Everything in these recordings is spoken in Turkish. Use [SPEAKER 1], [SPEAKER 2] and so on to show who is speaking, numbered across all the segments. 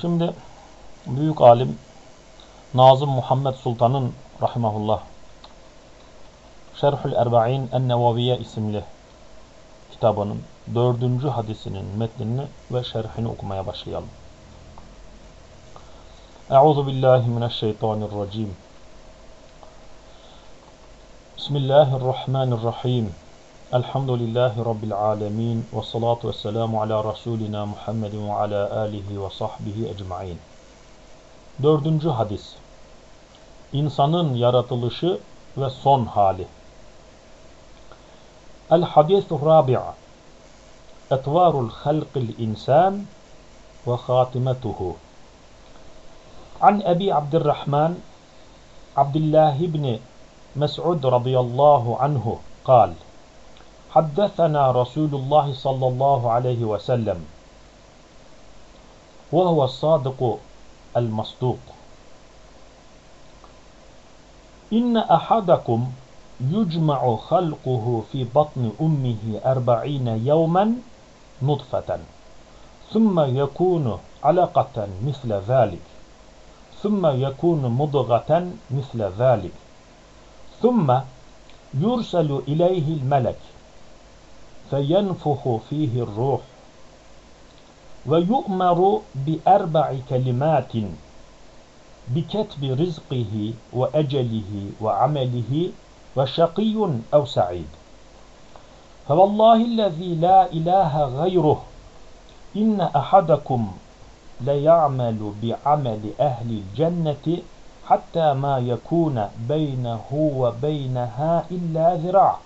[SPEAKER 1] Şimdi büyük alim Nazım Muhammed Sultan'ın rahimahullah Şerhül Erba'in En-Nevaviye isimli kitabının dördüncü hadisinin metnini ve şerhini okumaya başlayalım. Euzu billahi mineşşeytanirracim. Bismillahirrahmanirrahim. Elhamdülillahi Rabbil alemin. Ve salatu ve selamu ala Resulina Muhammedin ve ala alihi ve sahbihi ecmain. Dördüncü hadis. İnsanın yaratılışı ve son hali. El hadithu rabi'a. Etvarul halqil insan ve hatimetuhu. An Ebi Abdurrahman Abdullah ibn مسعود رضي الله عنه قال حدثنا رسول الله صلى الله عليه وسلم وهو الصادق المصدوق. إن أحدكم يجمع خلقه في بطن أمه أربعين يوما نطفة ثم يكون علقة مثل ذلك ثم يكون مضغة مثل ذلك ثم يرسل إليه الملك. فينفخ فيه الروح. ويؤمر بأربع كلمات بكتب رزقه وأجله وعمله وشقي أو سعيد. فوالله الذي لا إله غيره إن أحدكم ليعمل بعمل أهل الجنة حتى ما يكون بينه وبينها إلا ذراع.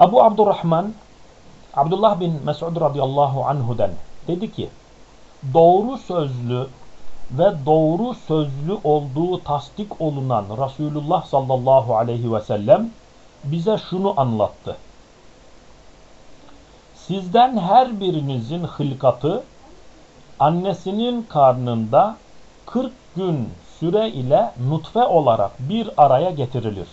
[SPEAKER 1] Abu Abdurrahman Abdullah bin Mesud radıyallahu anhu'den dedi ki doğru sözlü ve doğru sözlü olduğu tasdik olunan Resulullah sallallahu aleyhi ve sellem bize şunu anlattı. Sizden her birinizin hılkatı annesinin karnında 40 gün süre ile nutfe olarak bir araya getirilir.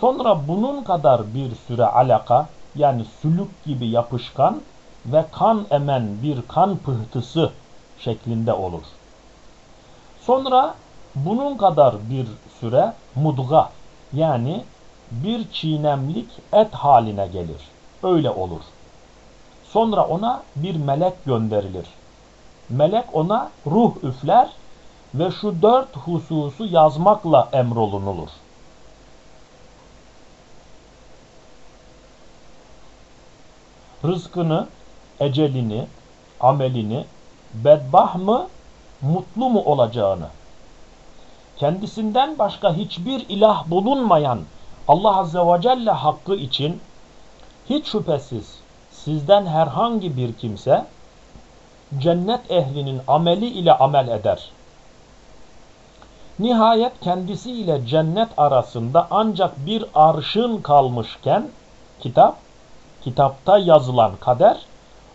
[SPEAKER 1] Sonra bunun kadar bir süre alaka yani sülük gibi yapışkan ve kan emen bir kan pıhtısı şeklinde olur. Sonra bunun kadar bir süre mudga yani bir çiğnemlik et haline gelir. Öyle olur. Sonra ona bir melek gönderilir. Melek ona ruh üfler ve şu dört hususu yazmakla emrolunulur. Rızkını, ecelini, amelini, bedbah mı, mutlu mu olacağını, kendisinden başka hiçbir ilah bulunmayan Allah Azze ve Celle hakkı için hiç şüphesiz sizden herhangi bir kimse cennet ehlinin ameli ile amel eder. Nihayet kendisi ile cennet arasında ancak bir arşın kalmışken kitap, kitapta yazılan kader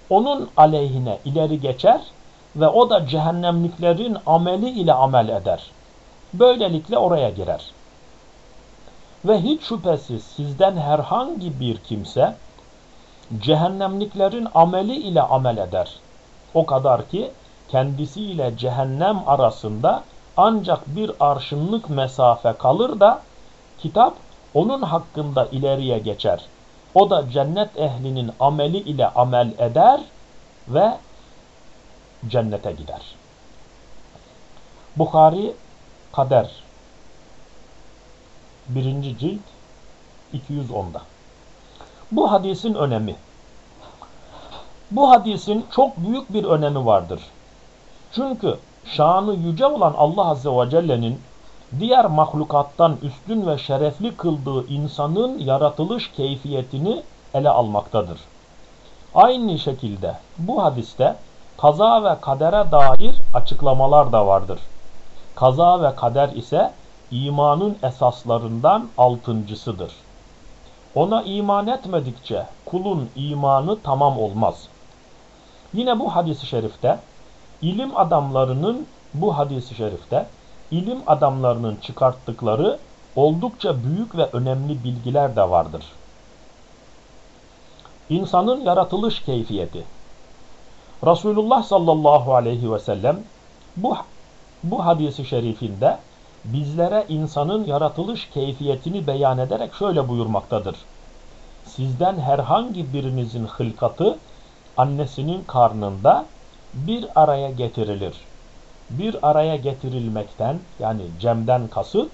[SPEAKER 1] onun aleyhine ileri geçer ve o da cehennemliklerin ameli ile amel eder. Böylelikle oraya girer. Ve hiç şüphesiz sizden herhangi bir kimse cehennemliklerin ameli ile amel eder. O kadar ki kendisiyle cehennem arasında ancak bir arşınlık mesafe kalır da kitap onun hakkında ileriye geçer. O da cennet ehlinin ameli ile amel eder ve cennete gider. Bukhari Kader 1. cilt 210'da. Bu hadisin önemi. Bu hadisin çok büyük bir önemi vardır. Çünkü şanı yüce olan Allah Azze ve Celle'nin diğer mahlukattan üstün ve şerefli kıldığı insanın yaratılış keyfiyetini ele almaktadır. Aynı şekilde bu hadiste kaza ve kadere dair açıklamalar da vardır. Kaza ve kader ise imanın esaslarından altıncısıdır. Ona iman etmedikçe kulun imanı tamam olmaz. Yine bu hadis-i şerifte ilim adamlarının bu hadis-i şerifte ilim adamlarının çıkarttıkları oldukça büyük ve önemli bilgiler de vardır. İnsanın yaratılış keyfiyeti. Resulullah sallallahu aleyhi ve sellem bu, bu hadisi şerifinde bizlere insanın yaratılış keyfiyetini beyan ederek şöyle buyurmaktadır. Sizden herhangi birinizin hılkatı annesinin karnında bir araya getirilir. Bir araya getirilmekten yani cemden kasıt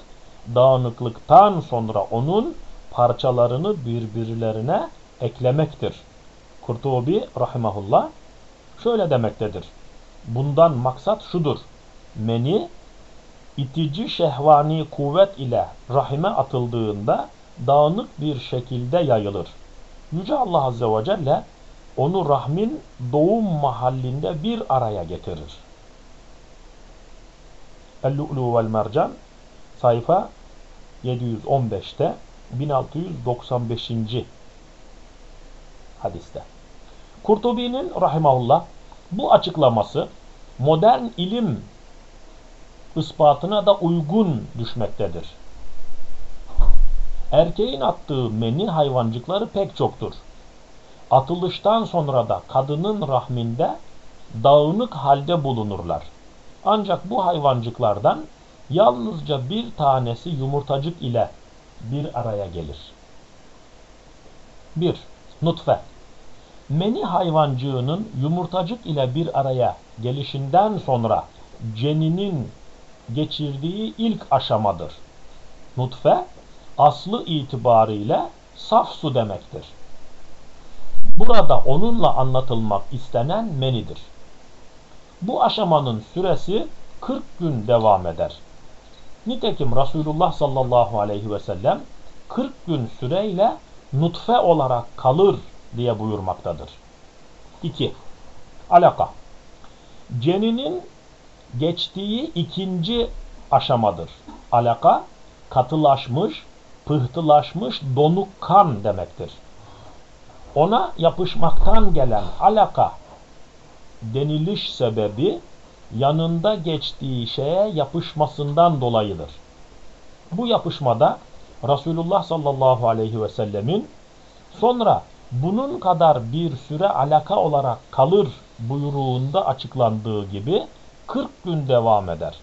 [SPEAKER 1] dağınıklıktan sonra onun parçalarını birbirlerine eklemektir. Kurtubi rahimahullah şöyle demektedir. Bundan maksat şudur. Meni itici şehvani kuvvet ile rahime atıldığında dağınık bir şekilde yayılır. Yüce Allah Azze ve Celle onu rahmin doğum mahallinde bir araya getirir. El-Lu'lu vel Mercan sayfa 715'te 1695. hadiste. Kurtubi'nin rahimahullah bu açıklaması modern ilim ispatına da uygun düşmektedir. Erkeğin attığı meni hayvancıkları pek çoktur. Atılıştan sonra da kadının rahminde dağınık halde bulunurlar. Ancak bu hayvancıklardan yalnızca bir tanesi yumurtacık ile bir araya gelir. 1. Nutfe Meni hayvancığının yumurtacık ile bir araya gelişinden sonra ceninin geçirdiği ilk aşamadır. Nutfe aslı itibariyle saf su demektir. Burada onunla anlatılmak istenen menidir. Bu aşamanın süresi 40 gün devam eder. Nitekim Resulullah sallallahu aleyhi ve sellem 40 gün süreyle nutfe olarak kalır diye buyurmaktadır. 2. Alaka Ceninin geçtiği ikinci aşamadır. Alaka katılaşmış, pıhtılaşmış donuk kan demektir. Ona yapışmaktan gelen alaka deniliş sebebi yanında geçtiği şeye yapışmasından dolayıdır. Bu yapışmada Resulullah sallallahu aleyhi ve sellemin sonra bunun kadar bir süre alaka olarak kalır buyruğunda açıklandığı gibi 40 gün devam eder.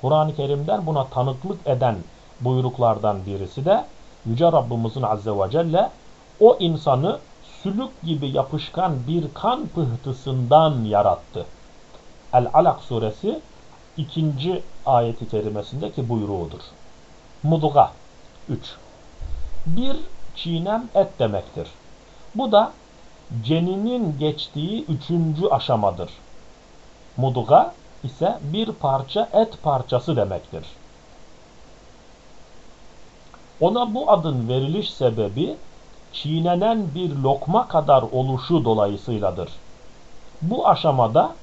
[SPEAKER 1] Kur'an-ı Kerim'den buna tanıklık eden buyruklardan birisi de Yüce Rabbimizin Azze ve Celle o insanı sülük gibi yapışkan bir kan pıhtısından yarattı. El-Alak suresi ikinci ayeti kerimesindeki buyruğudur. Mudga 3 Bir çiğnem et demektir. Bu da ceninin geçtiği üçüncü aşamadır. Mudga ise bir parça et parçası demektir. Ona bu adın veriliş sebebi çiğnenen bir lokma kadar oluşu dolayısıyladır. Bu aşamada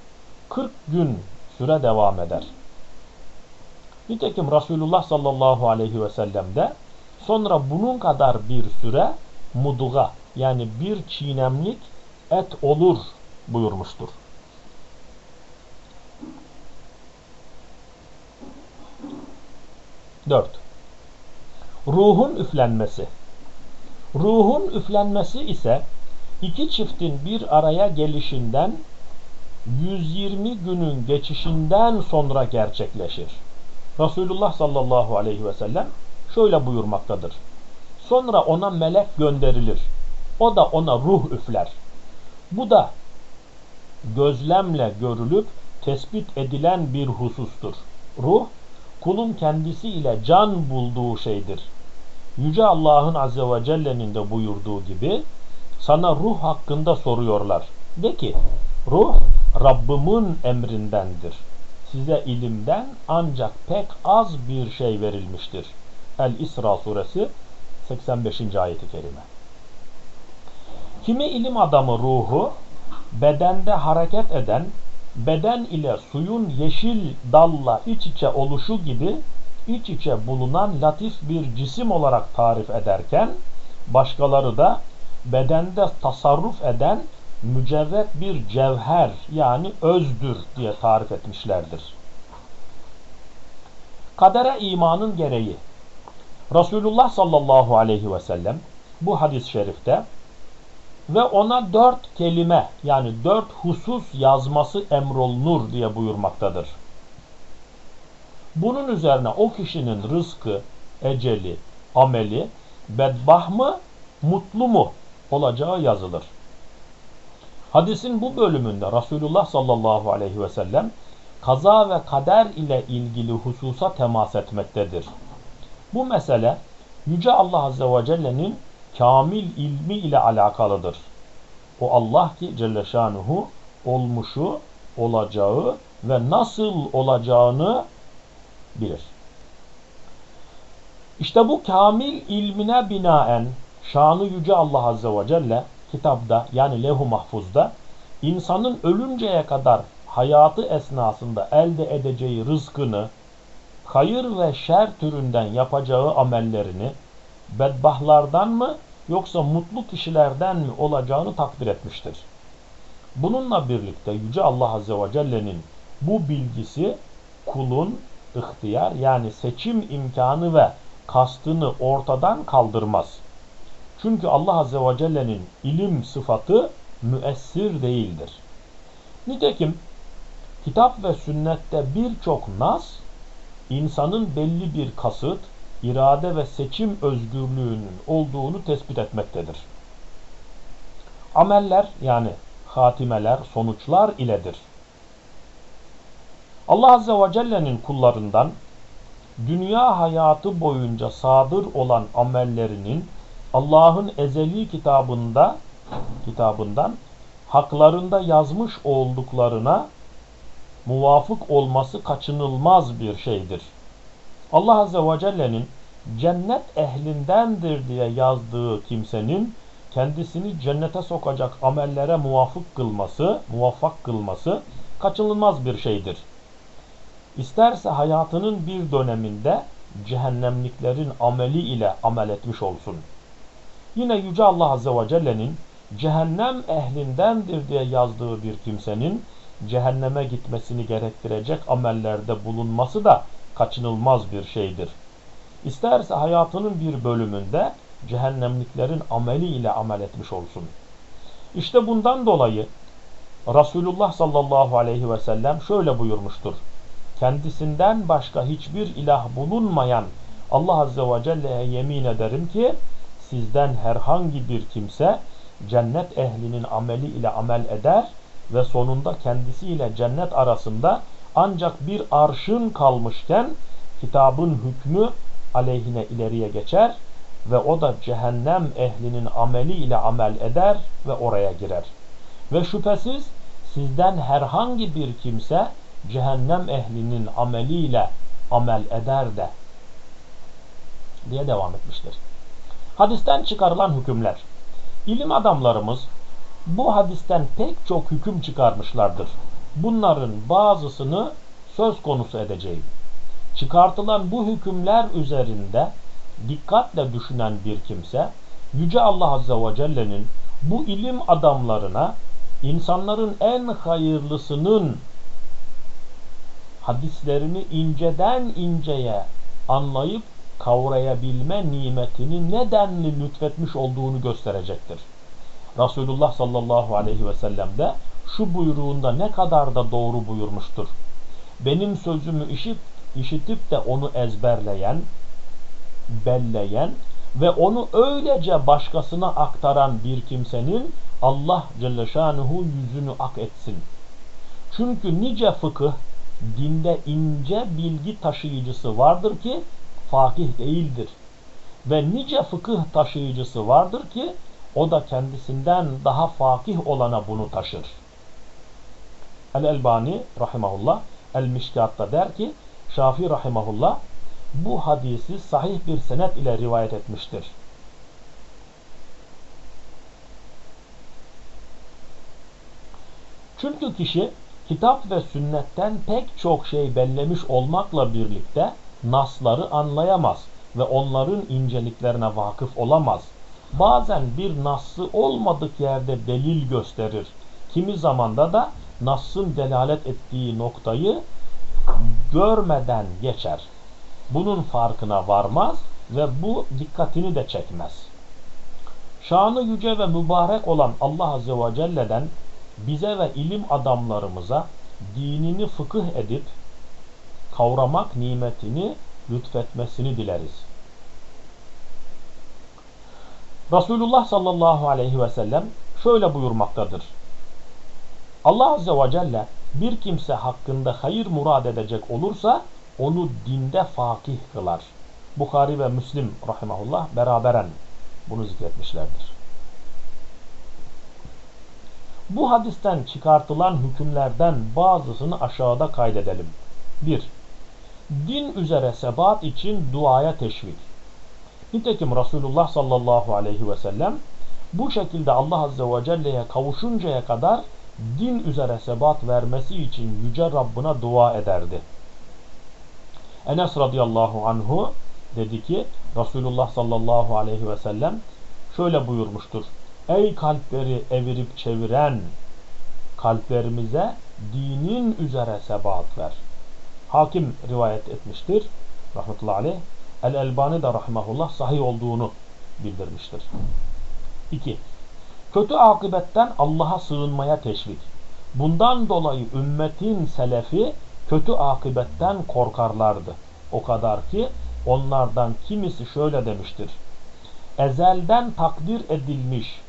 [SPEAKER 1] 40 gün süre devam eder. Nitekim Resulullah sallallahu aleyhi ve sellem de sonra bunun kadar bir süre muduga yani bir çiğnemlik et olur buyurmuştur. Dört. Ruhun üflenmesi. Ruhun üflenmesi ise iki çiftin bir araya gelişinden 120 günün geçişinden sonra gerçekleşir. Resulullah sallallahu aleyhi ve sellem şöyle buyurmaktadır. Sonra ona melek gönderilir. O da ona ruh üfler. Bu da gözlemle görülüp tespit edilen bir husustur. Ruh, kulun kendisiyle can bulduğu şeydir. Yüce Allah'ın Azze ve Celle'nin de buyurduğu gibi sana ruh hakkında soruyorlar. De ki, ruh Rabbimin emrindendir. Size ilimden ancak pek az bir şey verilmiştir. El-İsra suresi 85. ayeti kerime. Kimi ilim adamı ruhu bedende hareket eden, beden ile suyun yeşil dalla iç içe oluşu gibi iç içe bulunan latif bir cisim olarak tarif ederken başkaları da bedende tasarruf eden mücerret bir cevher yani özdür diye tarif etmişlerdir. Kadere imanın gereği Resulullah sallallahu aleyhi ve sellem bu hadis-i şerifte ve ona dört kelime yani dört husus yazması emrolunur diye buyurmaktadır. Bunun üzerine o kişinin rızkı, eceli, ameli bedbah mı, mutlu mu olacağı yazılır. Hadisin bu bölümünde Resulullah sallallahu aleyhi ve sellem kaza ve kader ile ilgili hususa temas etmektedir. Bu mesele Yüce Allah Azze ve Celle'nin kamil ilmi ile alakalıdır. O Allah ki Celle Şanuhu olmuşu, olacağı ve nasıl olacağını bilir. İşte bu kamil ilmine binaen şanı yüce Allah Azze ve Celle kitapta yani levh-u mahfuzda insanın ölünceye kadar hayatı esnasında elde edeceği rızkını hayır ve şer türünden yapacağı amellerini bedbahlardan mı yoksa mutlu kişilerden mi olacağını takdir etmiştir. Bununla birlikte Yüce Allah Azze ve Celle'nin bu bilgisi kulun ihtiyar yani seçim imkanı ve kastını ortadan kaldırmaz. Çünkü Allah Azze ve Celle'nin ilim sıfatı müessir değildir. Nitekim kitap ve sünnette birçok nas insanın belli bir kasıt, irade ve seçim özgürlüğünün olduğunu tespit etmektedir. Ameller yani hatimeler, sonuçlar iledir. Allah Azze ve Celle'nin kullarından dünya hayatı boyunca sadır olan amellerinin Allah'ın ezeli kitabında kitabından haklarında yazmış olduklarına muvafık olması kaçınılmaz bir şeydir. Allah Azze ve Celle'nin cennet ehlindendir diye yazdığı kimsenin kendisini cennete sokacak amellere muvafık kılması, muvaffak kılması kaçınılmaz bir şeydir. İsterse hayatının bir döneminde cehennemliklerin ameli ile amel etmiş olsun. Yine Yüce Allah Azze ve Celle'nin cehennem ehlindendir diye yazdığı bir kimsenin cehenneme gitmesini gerektirecek amellerde bulunması da kaçınılmaz bir şeydir. İsterse hayatının bir bölümünde cehennemliklerin ameli ile amel etmiş olsun. İşte bundan dolayı Resulullah sallallahu aleyhi ve sellem şöyle buyurmuştur. Kendisinden başka hiçbir ilah bulunmayan Allah azze ve celle'ye yemin ederim ki sizden herhangi bir kimse cennet ehlinin ameli ile amel eder ve sonunda kendisiyle cennet arasında ancak bir arşın kalmışken kitabın hükmü aleyhine ileriye geçer ve o da cehennem ehlinin ameli ile amel eder ve oraya girer. Ve şüphesiz sizden herhangi bir kimse cehennem ehlinin ameliyle amel eder de diye devam etmiştir. Hadisten çıkarılan hükümler. İlim adamlarımız bu hadisten pek çok hüküm çıkarmışlardır. Bunların bazısını söz konusu edeceğim. Çıkartılan bu hükümler üzerinde dikkatle düşünen bir kimse Yüce Allah Azze ve Celle'nin bu ilim adamlarına insanların en hayırlısının hadislerini inceden inceye anlayıp kavrayabilme nimetini nedenli lütfetmiş olduğunu gösterecektir. Resulullah sallallahu aleyhi ve sellem de şu buyruğunda ne kadar da doğru buyurmuştur. Benim sözümü işit, işitip de onu ezberleyen, belleyen ve onu öylece başkasına aktaran bir kimsenin Allah Celle Şanuhu yüzünü ak etsin. Çünkü nice fıkıh dinde ince bilgi taşıyıcısı vardır ki fakih değildir. Ve nice fıkıh taşıyıcısı vardır ki o da kendisinden daha fakih olana bunu taşır. El-Elbani rahimahullah El-Mişkat'ta der ki Şafii rahimahullah bu hadisi sahih bir senet ile rivayet etmiştir. Çünkü kişi kitap ve sünnetten pek çok şey bellemiş olmakla birlikte nasları anlayamaz ve onların inceliklerine vakıf olamaz. Bazen bir nassı olmadık yerde delil gösterir. Kimi zamanda da nassın delalet ettiği noktayı görmeden geçer. Bunun farkına varmaz ve bu dikkatini de çekmez. Şanı yüce ve mübarek olan Allah Azze ve Celle'den bize ve ilim adamlarımıza dinini fıkıh edip kavramak nimetini lütfetmesini dileriz. Resulullah sallallahu aleyhi ve sellem şöyle buyurmaktadır. Allah Azze ve Celle bir kimse hakkında hayır murad edecek olursa onu dinde fakih kılar. Bukhari ve Müslim rahimahullah beraberen bunu zikretmişlerdir. Bu hadisten çıkartılan hükümlerden bazısını aşağıda kaydedelim. 1. Din üzere sebat için duaya teşvik. Nitekim Resulullah sallallahu aleyhi ve sellem bu şekilde Allah azze ve celle'ye kavuşuncaya kadar din üzere sebat vermesi için yüce Rabbına dua ederdi. Enes radıyallahu anhu dedi ki Resulullah sallallahu aleyhi ve sellem şöyle buyurmuştur. Ey kalpleri evirip çeviren kalplerimize dinin üzere sebat ver. Hakim rivayet etmiştir. Rahmetullahi aleyh. El-Elbani de rahimahullah sahih olduğunu bildirmiştir. 2. Kötü akıbetten Allah'a sığınmaya teşvik. Bundan dolayı ümmetin selefi kötü akıbetten korkarlardı. O kadar ki onlardan kimisi şöyle demiştir. Ezelden takdir edilmiş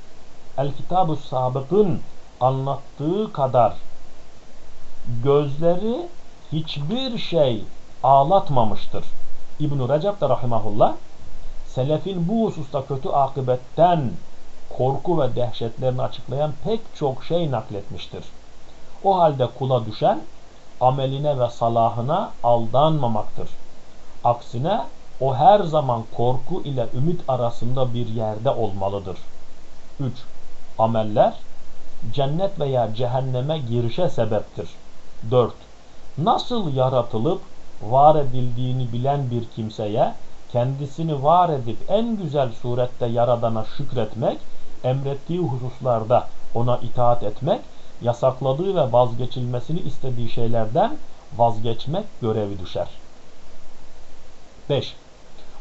[SPEAKER 1] El-Kitab-ı Sabık'ın anlattığı kadar gözleri hiçbir şey ağlatmamıştır. İbn-i Recep de rahimahullah selefin bu hususta kötü akıbetten korku ve dehşetlerini açıklayan pek çok şey nakletmiştir. O halde kula düşen ameline ve salahına aldanmamaktır. Aksine o her zaman korku ile ümit arasında bir yerde olmalıdır. 3. Ameller cennet veya cehenneme girişe sebeptir. 4. Nasıl yaratılıp var edildiğini bilen bir kimseye kendisini var edip en güzel surette yaradana şükretmek, emrettiği hususlarda ona itaat etmek, yasakladığı ve vazgeçilmesini istediği şeylerden vazgeçmek görevi düşer. 5.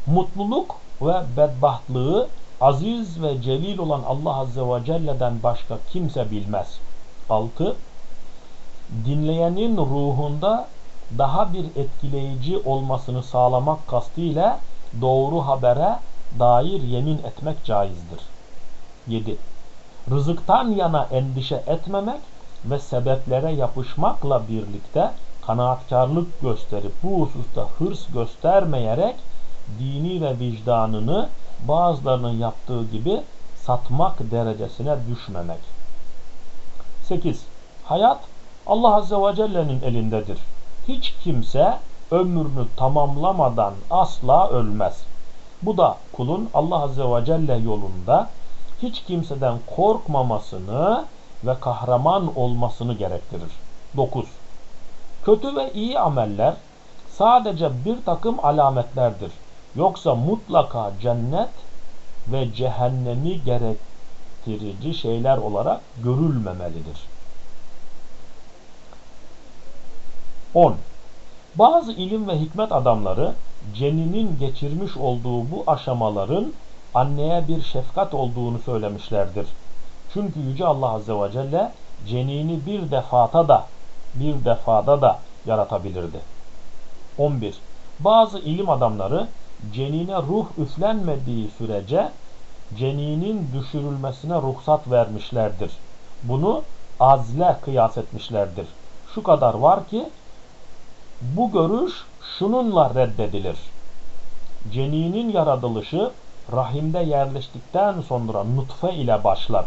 [SPEAKER 1] Mutluluk ve bedbahtlığı aziz ve celil olan Allah Azze ve Celle'den başka kimse bilmez. 6. Dinleyenin ruhunda daha bir etkileyici olmasını sağlamak kastıyla doğru habere dair yemin etmek caizdir. 7. Rızıktan yana endişe etmemek ve sebeplere yapışmakla birlikte kanaatkarlık gösterip bu hususta hırs göstermeyerek dini ve vicdanını bazılarının yaptığı gibi satmak derecesine düşmemek. 8. Hayat Allah Azze ve Celle'nin elindedir. Hiç kimse ömrünü tamamlamadan asla ölmez. Bu da kulun Allah Azze ve Celle yolunda hiç kimseden korkmamasını ve kahraman olmasını gerektirir. 9. Kötü ve iyi ameller sadece bir takım alametlerdir. Yoksa mutlaka cennet ve cehennemi gerektirici şeyler olarak görülmemelidir. 10. Bazı ilim ve hikmet adamları ceninin geçirmiş olduğu bu aşamaların anneye bir şefkat olduğunu söylemişlerdir. Çünkü Yüce Allah Azze ve Celle cenini bir defata da bir defada da yaratabilirdi. 11. Bazı ilim adamları cenine ruh üflenmediği sürece ceninin düşürülmesine ruhsat vermişlerdir. Bunu azle kıyas etmişlerdir. Şu kadar var ki bu görüş şununla reddedilir. Ceninin yaratılışı rahimde yerleştikten sonra nutfe ile başlar.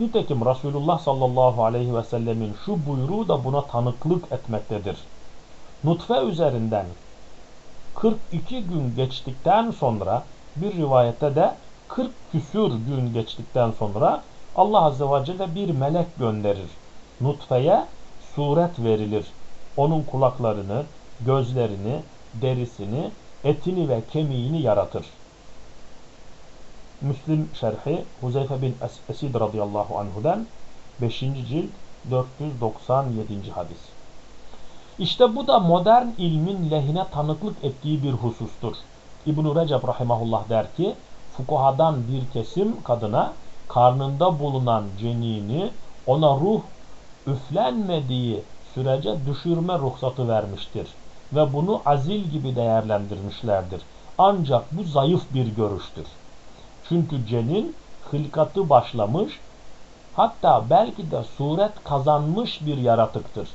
[SPEAKER 1] Nitekim Resulullah sallallahu aleyhi ve sellemin şu buyruğu da buna tanıklık etmektedir. Nutfe üzerinden 42 gün geçtikten sonra bir rivayette de 40 küsür gün geçtikten sonra Allah Azze ve Celle bir melek gönderir. nutfeye suret verilir. Onun kulaklarını, gözlerini, derisini, etini ve kemiğini yaratır. Müslim şerhi Huzeyfe bin Es Esid radıyallahu anhu'dan 5. cilt 497. hadis. İşte bu da modern ilmin lehine tanıklık ettiği bir husustur. İbn-i Recep rahimahullah der ki, fukuhadan bir kesim kadına karnında bulunan cenini ona ruh üflenmediği sürece düşürme ruhsatı vermiştir. Ve bunu azil gibi değerlendirmişlerdir. Ancak bu zayıf bir görüştür. Çünkü cenin hılkatı başlamış, hatta belki de suret kazanmış bir yaratıktır.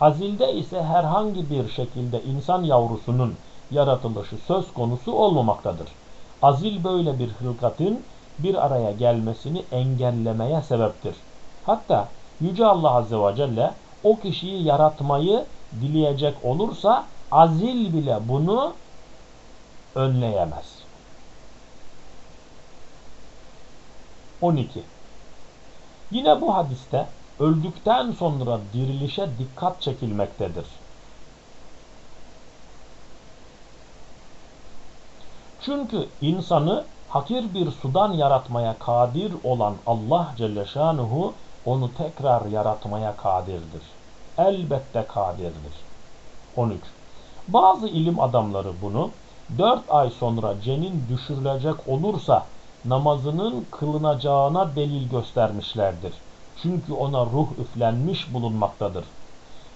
[SPEAKER 1] Azilde ise herhangi bir şekilde insan yavrusunun yaratılışı söz konusu olmamaktadır. Azil böyle bir hılkatın bir araya gelmesini engellemeye sebeptir. Hatta Yüce Allah Azze ve Celle o kişiyi yaratmayı dileyecek olursa azil bile bunu önleyemez. 12. Yine bu hadiste öldükten sonra dirilişe dikkat çekilmektedir. Çünkü insanı hakir bir sudan yaratmaya kadir olan Allah Celle Şanuhu onu tekrar yaratmaya kadirdir. Elbette kadirdir. 13. Bazı ilim adamları bunu 4 ay sonra cenin düşürülecek olursa namazının kılınacağına delil göstermişlerdir. Çünkü ona ruh üflenmiş bulunmaktadır.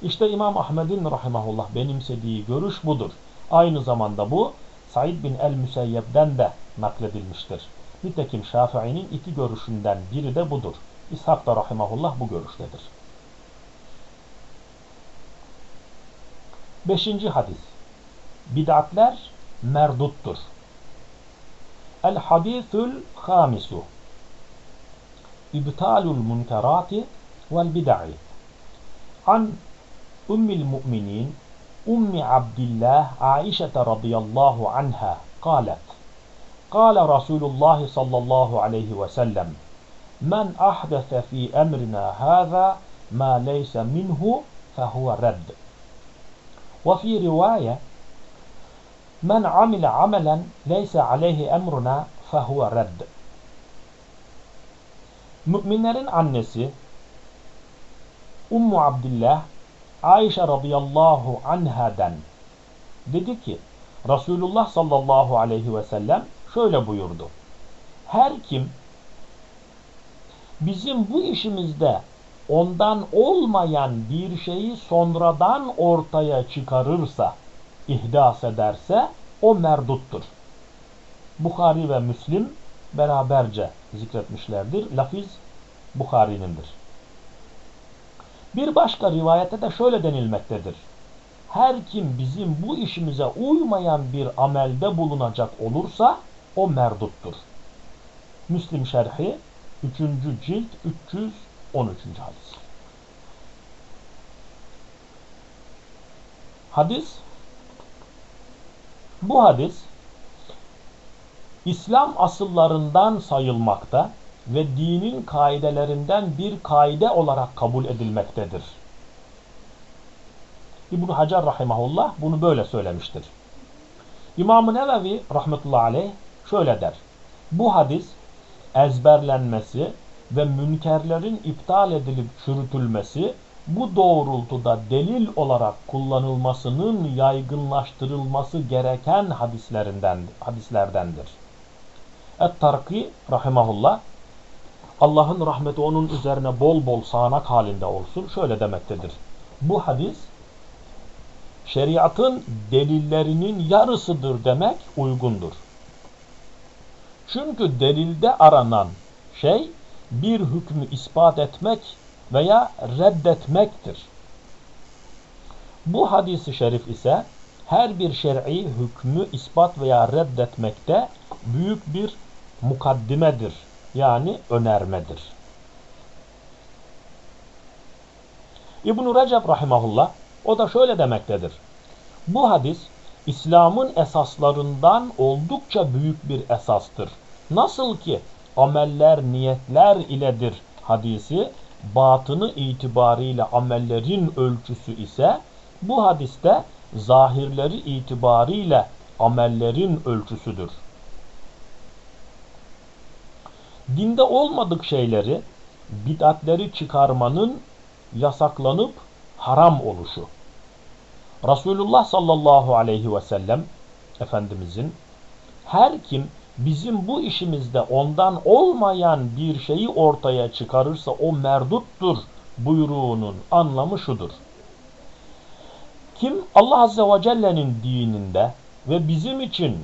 [SPEAKER 1] İşte İmam Ahmed'in rahimahullah benimsediği görüş budur. Aynı zamanda bu Said bin el-Müseyyeb'den de nakledilmiştir. Nitekim Şafii'nin iki görüşünden biri de budur. İshak da rahimahullah bu görüştedir. Beşinci hadis. Bid'atler merduttur. El hadithul hamisu. İbtalul munkerati vel bid'i. An ummil mu'minin Ummi Abdillah Aişe radıyallahu anha قالت قال رسول الله صلى الله عليه وسلم من أحدث في أمرنا هذا ما ليس منه فهو رد وفي رواية من عمل عملا ليس عليه أمرنا فهو رد Müminlerin annesi Ummu Abdillah Ayşe radıyallahu anhaden dedi ki Resulullah sallallahu aleyhi ve sellem şöyle buyurdu. Her kim bizim bu işimizde ondan olmayan bir şeyi sonradan ortaya çıkarırsa, ihdas ederse o merduttur. Bukhari ve Müslim beraberce zikretmişlerdir. Lafiz Bukhari'nindir. Bir başka rivayette de şöyle denilmektedir. Her kim bizim bu işimize uymayan bir amelde bulunacak olursa o merduttur. Müslim şerhi 3. cilt 313. hadis. Hadis bu hadis İslam asıllarından sayılmakta ve dinin kaidelerinden bir kaide olarak kabul edilmektedir. İbn Hacer rahimahullah bunu böyle söylemiştir. İmam-ı Nevevi rahmetullahi aleyh şöyle der. Bu hadis ezberlenmesi ve münkerlerin iptal edilip çürütülmesi bu doğrultuda delil olarak kullanılmasının yaygınlaştırılması gereken hadislerinden, hadislerdendir. Et-Tarki rahimahullah Allah'ın rahmeti onun üzerine bol bol sağanak halinde olsun şöyle demektedir. Bu hadis şeriatın delillerinin yarısıdır demek uygundur. Çünkü delilde aranan şey bir hükmü ispat etmek veya reddetmektir. Bu hadisi şerif ise her bir şer'i hükmü ispat veya reddetmekte büyük bir mukaddimedir. Yani önermedir. İbn-i Recep rahimahullah o da şöyle demektedir. Bu hadis İslam'ın esaslarından oldukça büyük bir esastır. Nasıl ki ameller niyetler iledir hadisi batını itibariyle amellerin ölçüsü ise bu hadiste zahirleri itibariyle amellerin ölçüsüdür. Dinde olmadık şeyleri, bid'atleri çıkarmanın yasaklanıp haram oluşu. Resulullah sallallahu aleyhi ve sellem Efendimizin her kim bizim bu işimizde ondan olmayan bir şeyi ortaya çıkarırsa o merduttur buyruğunun anlamı şudur. Kim Allah Azze ve Celle'nin dininde ve bizim için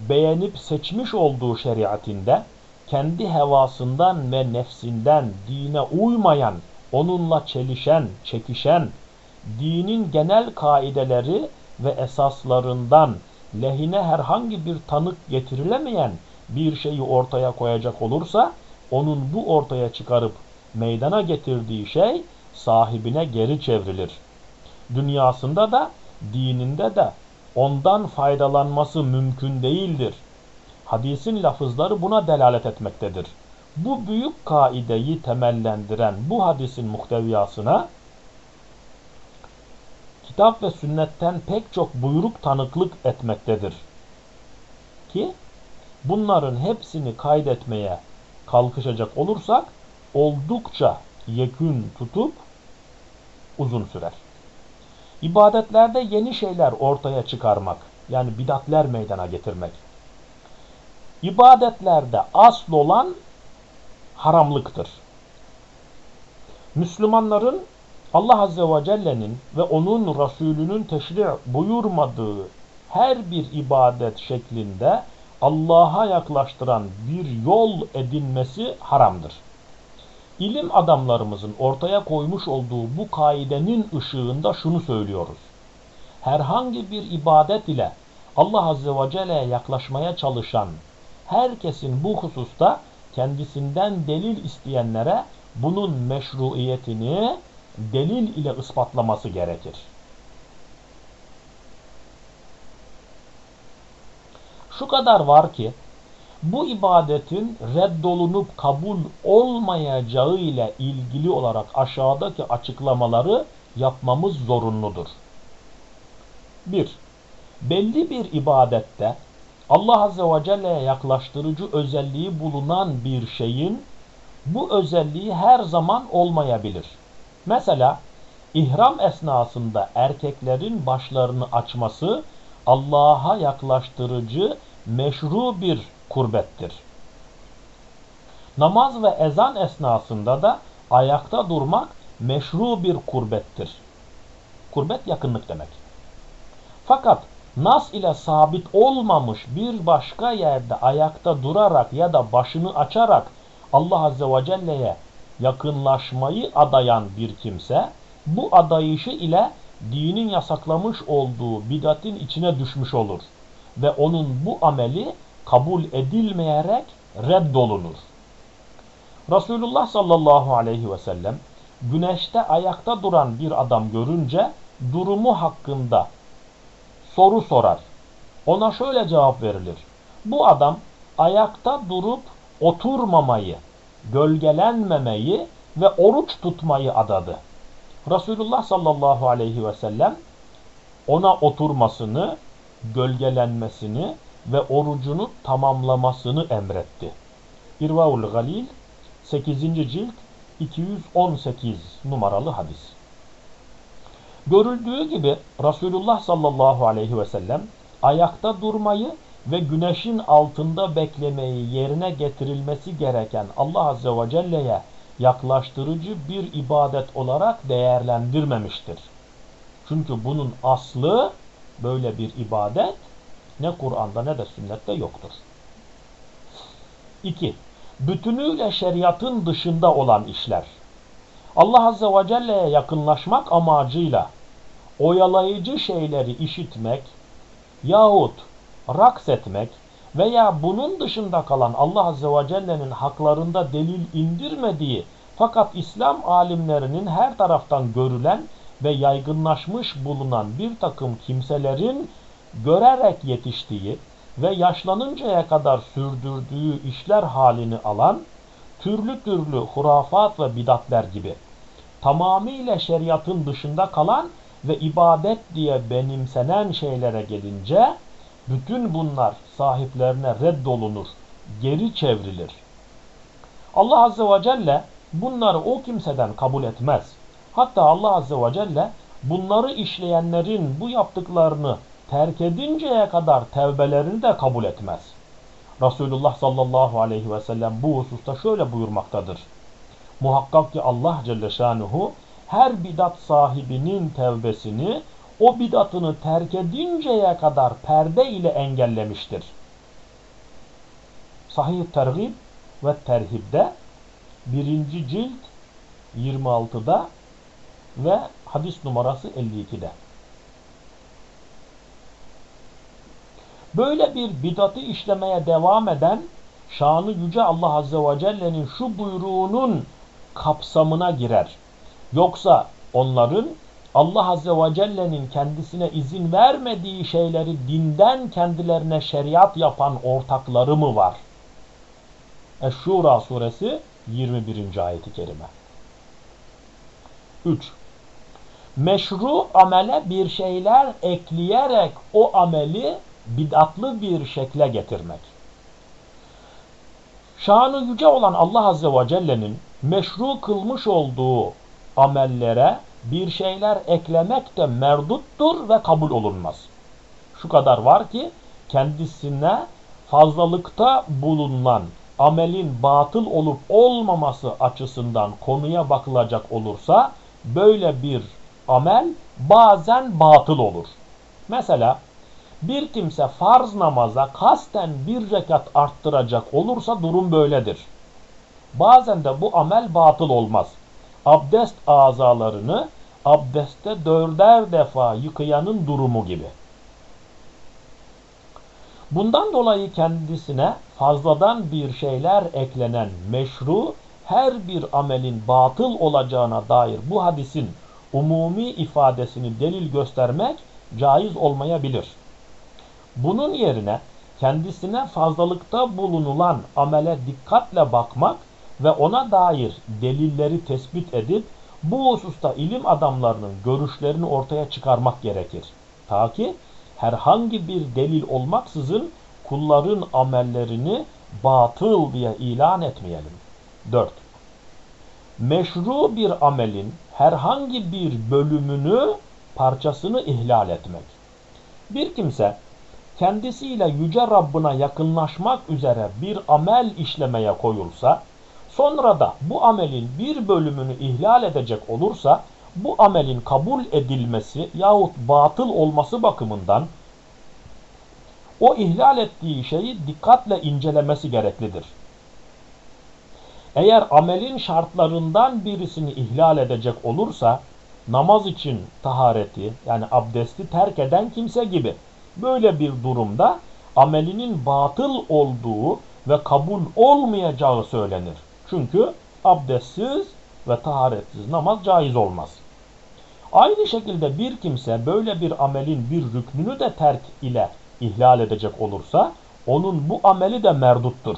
[SPEAKER 1] beğenip seçmiş olduğu şeriatinde kendi hevasından ve nefsinden dine uymayan, onunla çelişen, çekişen, dinin genel kaideleri ve esaslarından lehine herhangi bir tanık getirilemeyen bir şeyi ortaya koyacak olursa onun bu ortaya çıkarıp meydana getirdiği şey sahibine geri çevrilir. Dünyasında da dininde de ondan faydalanması mümkün değildir. Hadisin lafızları buna delalet etmektedir. Bu büyük kaideyi temellendiren bu hadisin muhteviyasına kitap ve sünnetten pek çok buyruk tanıklık etmektedir. Ki bunların hepsini kaydetmeye kalkışacak olursak oldukça yekün tutup uzun sürer. İbadetlerde yeni şeyler ortaya çıkarmak, yani bidatler meydana getirmek. İbadetlerde asıl olan haramlıktır. Müslümanların Allah Azze ve Celle'nin ve onun Resulünün teşri' buyurmadığı her bir ibadet şeklinde Allah'a yaklaştıran bir yol edinmesi haramdır. İlim adamlarımızın ortaya koymuş olduğu bu kaidenin ışığında şunu söylüyoruz. Herhangi bir ibadet ile Allah Azze ve Celle'ye yaklaşmaya çalışan herkesin bu hususta kendisinden delil isteyenlere bunun meşruiyetini delil ile ispatlaması gerekir. Şu kadar var ki bu ibadetin reddolunup kabul olmayacağı ile ilgili olarak aşağıdaki açıklamaları yapmamız zorunludur. 1. Belli bir ibadette Allah Azze ve Celle'ye yaklaştırıcı özelliği bulunan bir şeyin bu özelliği her zaman olmayabilir. Mesela ihram esnasında erkeklerin başlarını açması Allah'a yaklaştırıcı meşru bir kurbettir. Namaz ve ezan esnasında da ayakta durmak meşru bir kurbettir. Kurbet yakınlık demek. Fakat nas ile sabit olmamış bir başka yerde ayakta durarak ya da başını açarak Allah Azze ve Celle'ye yakınlaşmayı adayan bir kimse bu adayışı ile dinin yasaklamış olduğu bidatin içine düşmüş olur ve onun bu ameli kabul edilmeyerek reddolunur. Resulullah sallallahu aleyhi ve sellem güneşte ayakta duran bir adam görünce durumu hakkında soru sorar. Ona şöyle cevap verilir. Bu adam ayakta durup oturmamayı, gölgelenmemeyi ve oruç tutmayı adadı. Resulullah sallallahu aleyhi ve sellem ona oturmasını, gölgelenmesini ve orucunu tamamlamasını emretti. İrvaul Galil 8. cilt 218 numaralı hadis. Görüldüğü gibi Resulullah sallallahu aleyhi ve sellem ayakta durmayı ve güneşin altında beklemeyi yerine getirilmesi gereken Allah Azze ve Celle'ye yaklaştırıcı bir ibadet olarak değerlendirmemiştir. Çünkü bunun aslı böyle bir ibadet ne Kur'an'da ne de sünnette yoktur. 2. Bütünüyle şeriatın dışında olan işler. Allah Azze ve Celle'ye yakınlaşmak amacıyla oyalayıcı şeyleri işitmek yahut raks etmek veya bunun dışında kalan Allah Azze ve Celle'nin haklarında delil indirmediği fakat İslam alimlerinin her taraftan görülen ve yaygınlaşmış bulunan bir takım kimselerin görerek yetiştiği ve yaşlanıncaya kadar sürdürdüğü işler halini alan türlü türlü hurafat ve bidatler gibi tamamıyla şeriatın dışında kalan ve ibadet diye benimsenen şeylere gelince bütün bunlar sahiplerine reddolunur, geri çevrilir. Allah Azze ve Celle bunları o kimseden kabul etmez. Hatta Allah Azze ve Celle bunları işleyenlerin bu yaptıklarını terk edinceye kadar tevbelerini de kabul etmez. Resulullah sallallahu aleyhi ve sellem bu hususta şöyle buyurmaktadır. Muhakkak ki Allah Celle Şanuhu her bidat sahibinin tevbesini o bidatını terk edinceye kadar perde ile engellemiştir. Sahih Tergib ve Terhib'de birinci cilt 26'da ve hadis numarası 52'de. Böyle bir bidatı işlemeye devam eden şanı yüce Allah Azze ve Celle'nin şu buyruğunun kapsamına girer. Yoksa onların Allah Azze ve Celle'nin kendisine izin vermediği şeyleri dinden kendilerine şeriat yapan ortakları mı var? Eş-Şura suresi 21. ayeti kerime. 3. Meşru amele bir şeyler ekleyerek o ameli bid'atlı bir şekle getirmek. Şanı yüce olan Allah Azze ve Celle'nin meşru kılmış olduğu amellere bir şeyler eklemek de merduttur ve kabul olunmaz. Şu kadar var ki kendisine fazlalıkta bulunan amelin batıl olup olmaması açısından konuya bakılacak olursa böyle bir amel bazen batıl olur. Mesela bir kimse farz namaza kasten bir rekat arttıracak olursa durum böyledir. Bazen de bu amel batıl olmaz. Abdest azalarını abdestte dörder defa yıkayanın durumu gibi. Bundan dolayı kendisine fazladan bir şeyler eklenen meşru her bir amelin batıl olacağına dair bu hadisin umumi ifadesini delil göstermek caiz olmayabilir. Bunun yerine kendisine fazlalıkta bulunulan amele dikkatle bakmak ve ona dair delilleri tespit edip bu hususta ilim adamlarının görüşlerini ortaya çıkarmak gerekir. Ta ki herhangi bir delil olmaksızın kulların amellerini batıl diye ilan etmeyelim. 4. Meşru bir amelin herhangi bir bölümünü, parçasını ihlal etmek. Bir kimse kendisiyle yüce Rabbına yakınlaşmak üzere bir amel işlemeye koyulsa, sonra da bu amelin bir bölümünü ihlal edecek olursa, bu amelin kabul edilmesi yahut batıl olması bakımından o ihlal ettiği şeyi dikkatle incelemesi gereklidir. Eğer amelin şartlarından birisini ihlal edecek olursa, namaz için tahareti yani abdesti terk eden kimse gibi Böyle bir durumda amelinin batıl olduğu ve kabul olmayacağı söylenir. Çünkü abdestsiz ve taharetsiz namaz caiz olmaz. Aynı şekilde bir kimse böyle bir amelin bir rüknünü de terk ile ihlal edecek olursa onun bu ameli de merduttur.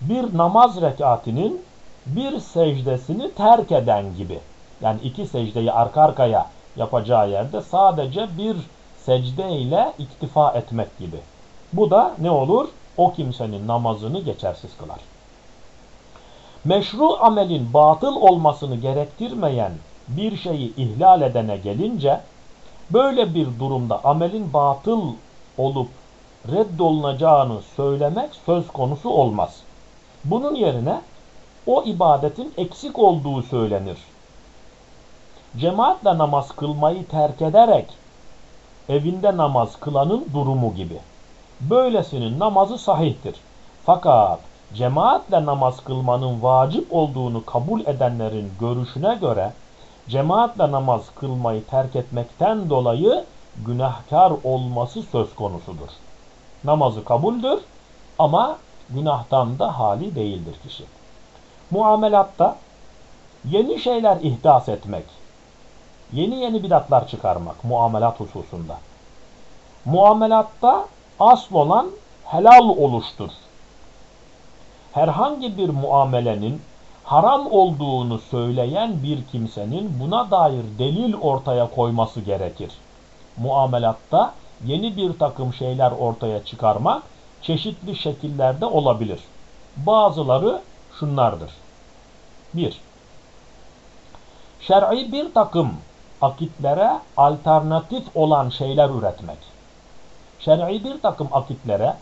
[SPEAKER 1] Bir namaz rekatinin bir secdesini terk eden gibi yani iki secdeyi arka arkaya yapacağı yerde sadece bir secde ile iktifa etmek gibi. Bu da ne olur? O kimsenin namazını geçersiz kılar. Meşru amelin batıl olmasını gerektirmeyen bir şeyi ihlal edene gelince böyle bir durumda amelin batıl olup reddolunacağını söylemek söz konusu olmaz. Bunun yerine o ibadetin eksik olduğu söylenir. Cemaatle namaz kılmayı terk ederek evinde namaz kılanın durumu gibi. Böylesinin namazı sahihtir. Fakat cemaatle namaz kılmanın vacip olduğunu kabul edenlerin görüşüne göre cemaatle namaz kılmayı terk etmekten dolayı günahkar olması söz konusudur. Namazı kabuldür ama günahtan da hali değildir kişi. Muamelatta yeni şeyler ihdas etmek, Yeni yeni bidatlar çıkarmak muamelat hususunda. Muamelatta asıl olan helal oluştur. Herhangi bir muamelenin haram olduğunu söyleyen bir kimsenin buna dair delil ortaya koyması gerekir. Muamelatta yeni bir takım şeyler ortaya çıkarmak çeşitli şekillerde olabilir. Bazıları şunlardır. 1. Şer'i bir takım akitlere alternatif olan şeyler üretmek. Şer'i bir takım akitlere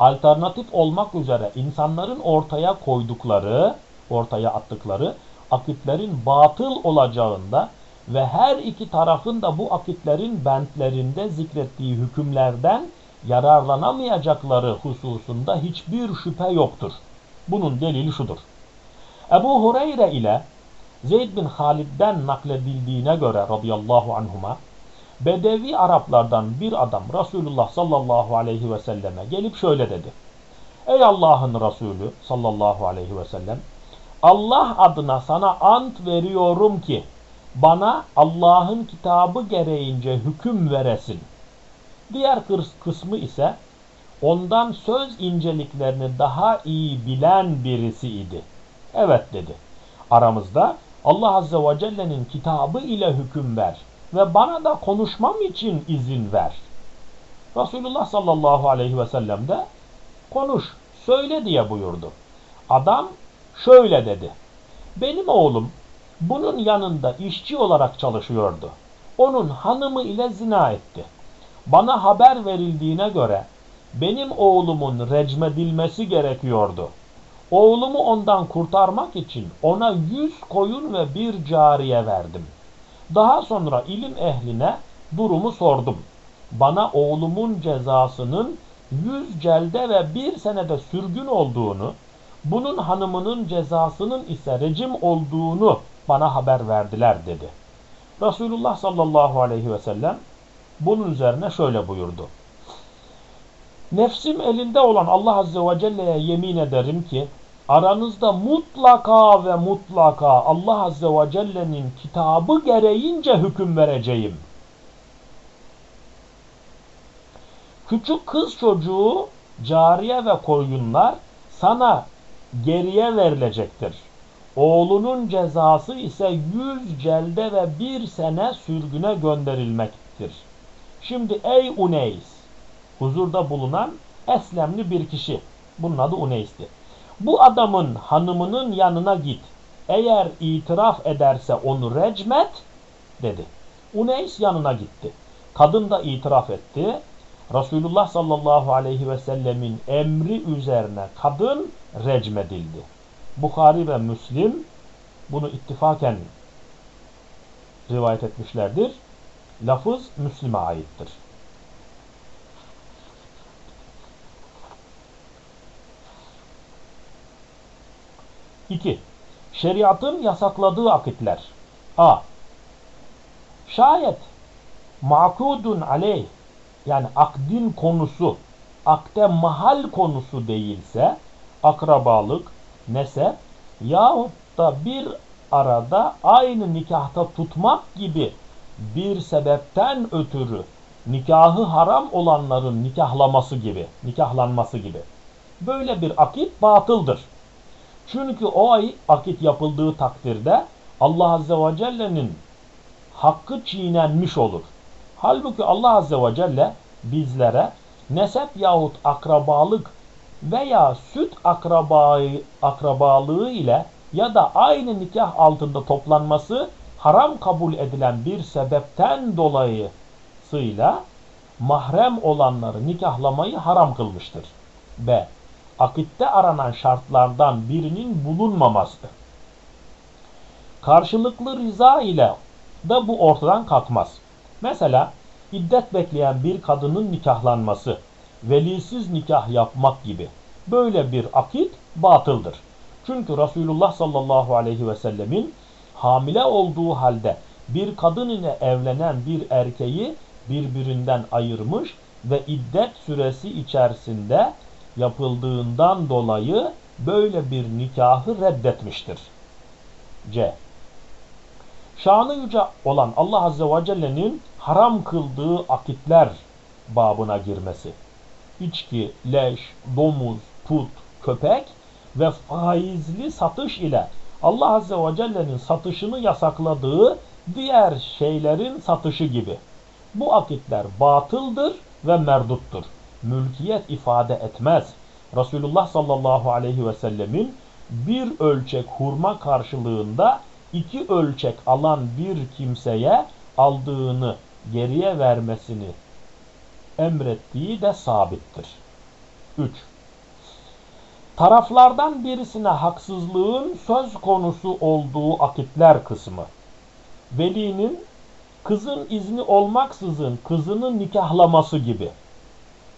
[SPEAKER 1] alternatif olmak üzere insanların ortaya koydukları, ortaya attıkları akitlerin batıl olacağında ve her iki tarafın da bu akitlerin bentlerinde zikrettiği hükümlerden yararlanamayacakları hususunda hiçbir şüphe yoktur. Bunun delili şudur. Ebu Hureyre ile Zeyd bin Halid'den nakledildiğine göre radıyallahu anhuma Bedevi Araplardan bir adam Resulullah sallallahu aleyhi ve selleme gelip şöyle dedi. Ey Allah'ın Resulü sallallahu aleyhi ve sellem Allah adına sana ant veriyorum ki bana Allah'ın kitabı gereğince hüküm veresin. Diğer kısmı ise ondan söz inceliklerini daha iyi bilen birisi idi. Evet dedi. Aramızda Allah Azze ve Celle'nin kitabı ile hüküm ver ve bana da konuşmam için izin ver. Resulullah sallallahu aleyhi ve sellem de konuş, söyle diye buyurdu. Adam şöyle dedi. Benim oğlum bunun yanında işçi olarak çalışıyordu. Onun hanımı ile zina etti. Bana haber verildiğine göre benim oğlumun recmedilmesi gerekiyordu. Oğlumu ondan kurtarmak için ona yüz koyun ve bir cariye verdim. Daha sonra ilim ehline durumu sordum. Bana oğlumun cezasının yüz celde ve bir senede sürgün olduğunu, bunun hanımının cezasının ise rejim olduğunu bana haber verdiler dedi. Resulullah sallallahu aleyhi ve sellem bunun üzerine şöyle buyurdu. Nefsim elinde olan Allah azze ve celle'ye yemin ederim ki aranızda mutlaka ve mutlaka Allah azze ve celle'nin kitabı gereğince hüküm vereceğim. Küçük kız çocuğu, cariye ve koyunlar sana geriye verilecektir. Oğlunun cezası ise yüz celde ve bir sene sürgüne gönderilmektir. Şimdi ey Uneys, huzurda bulunan Eslemli bir kişi, bunun adı Uneys'ti. Bu adamın hanımının yanına git. Eğer itiraf ederse onu recmet dedi. Uneys yanına gitti. Kadın da itiraf etti. Resulullah sallallahu aleyhi ve sellemin emri üzerine kadın recmedildi. Bukhari ve Müslim bunu ittifaken rivayet etmişlerdir. Lafız Müslim'e aittir. 2. Şeriatın yasakladığı akitler. A. Şayet makudun aleyh yani akdin konusu akde mahal konusu değilse akrabalık, nesep yahut da bir arada aynı nikahta tutmak gibi bir sebepten ötürü nikahı haram olanların nikahlaması gibi, nikahlanması gibi. Böyle bir akit batıldır. Çünkü o ay akit yapıldığı takdirde Allah Azze ve Celle'nin hakkı çiğnenmiş olur. Halbuki Allah Azze ve Celle bizlere nesep yahut akrabalık veya süt akrabayı, akrabalığı ile ya da aynı nikah altında toplanması haram kabul edilen bir sebepten dolayısıyla mahrem olanları nikahlamayı haram kılmıştır. B akitte aranan şartlardan birinin bulunmaması. Karşılıklı rıza ile de bu ortadan kalkmaz. Mesela iddet bekleyen bir kadının nikahlanması, velisiz nikah yapmak gibi böyle bir akit batıldır. Çünkü Resulullah sallallahu aleyhi ve sellemin hamile olduğu halde bir kadın ile evlenen bir erkeği birbirinden ayırmış ve iddet süresi içerisinde yapıldığından dolayı böyle bir nikahı reddetmiştir. C. Şanı yüce olan Allah Azze ve Celle'nin haram kıldığı akitler babına girmesi. İçki, leş, domuz, put, köpek ve faizli satış ile Allah Azze ve Celle'nin satışını yasakladığı diğer şeylerin satışı gibi. Bu akitler batıldır ve merduttur. Mülkiyet ifade etmez. Resulullah sallallahu aleyhi ve sellemin bir ölçek hurma karşılığında iki ölçek alan bir kimseye aldığını geriye vermesini emrettiği de sabittir. 3. Taraflardan birisine haksızlığın söz konusu olduğu akitler kısmı. Velinin kızın izni olmaksızın kızını nikahlaması gibi.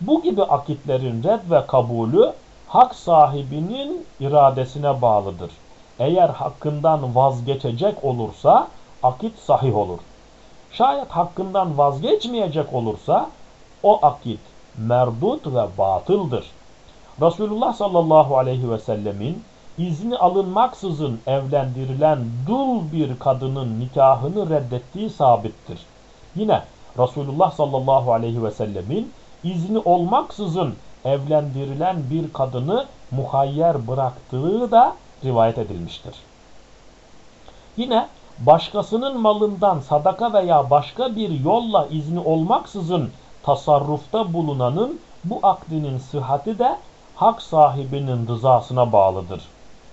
[SPEAKER 1] Bu gibi akitlerin red ve kabulü hak sahibinin iradesine bağlıdır. Eğer hakkından vazgeçecek olursa akit sahih olur. Şayet hakkından vazgeçmeyecek olursa o akit merdut ve batıldır. Resulullah sallallahu aleyhi ve sellemin izni alınmaksızın evlendirilen dul bir kadının nikahını reddettiği sabittir. Yine Resulullah sallallahu aleyhi ve sellemin izni olmaksızın evlendirilen bir kadını muhayyer bıraktığı da rivayet edilmiştir. Yine başkasının malından sadaka veya başka bir yolla izni olmaksızın tasarrufta bulunanın bu akdinin sıhhati de hak sahibinin rızasına bağlıdır.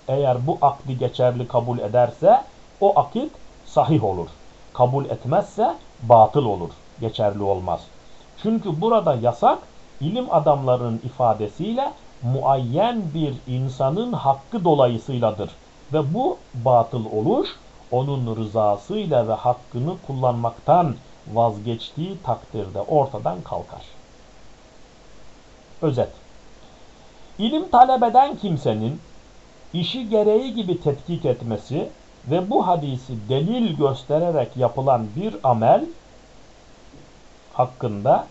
[SPEAKER 1] Eğer bu akdi geçerli kabul ederse o akit sahih olur. Kabul etmezse batıl olur. Geçerli olmaz. Çünkü burada yasak ilim adamlarının ifadesiyle muayyen bir insanın hakkı dolayısıyladır. Ve bu batıl oluş onun rızasıyla ve hakkını kullanmaktan vazgeçtiği takdirde ortadan kalkar. Özet İlim talep eden kimsenin işi gereği gibi tetkik etmesi ve bu hadisi delil göstererek yapılan bir amel hakkında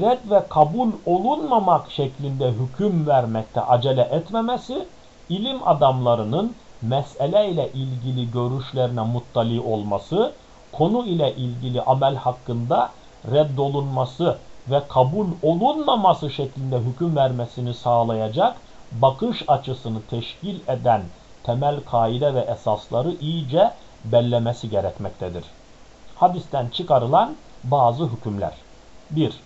[SPEAKER 1] red ve kabul olunmamak şeklinde hüküm vermekte acele etmemesi, ilim adamlarının meseleyle ilgili görüşlerine muttali olması, konu ile ilgili amel hakkında reddolunması ve kabul olunmaması şeklinde hüküm vermesini sağlayacak bakış açısını teşkil eden temel kaide ve esasları iyice bellemesi gerekmektedir. Hadisten çıkarılan bazı hükümler. 1.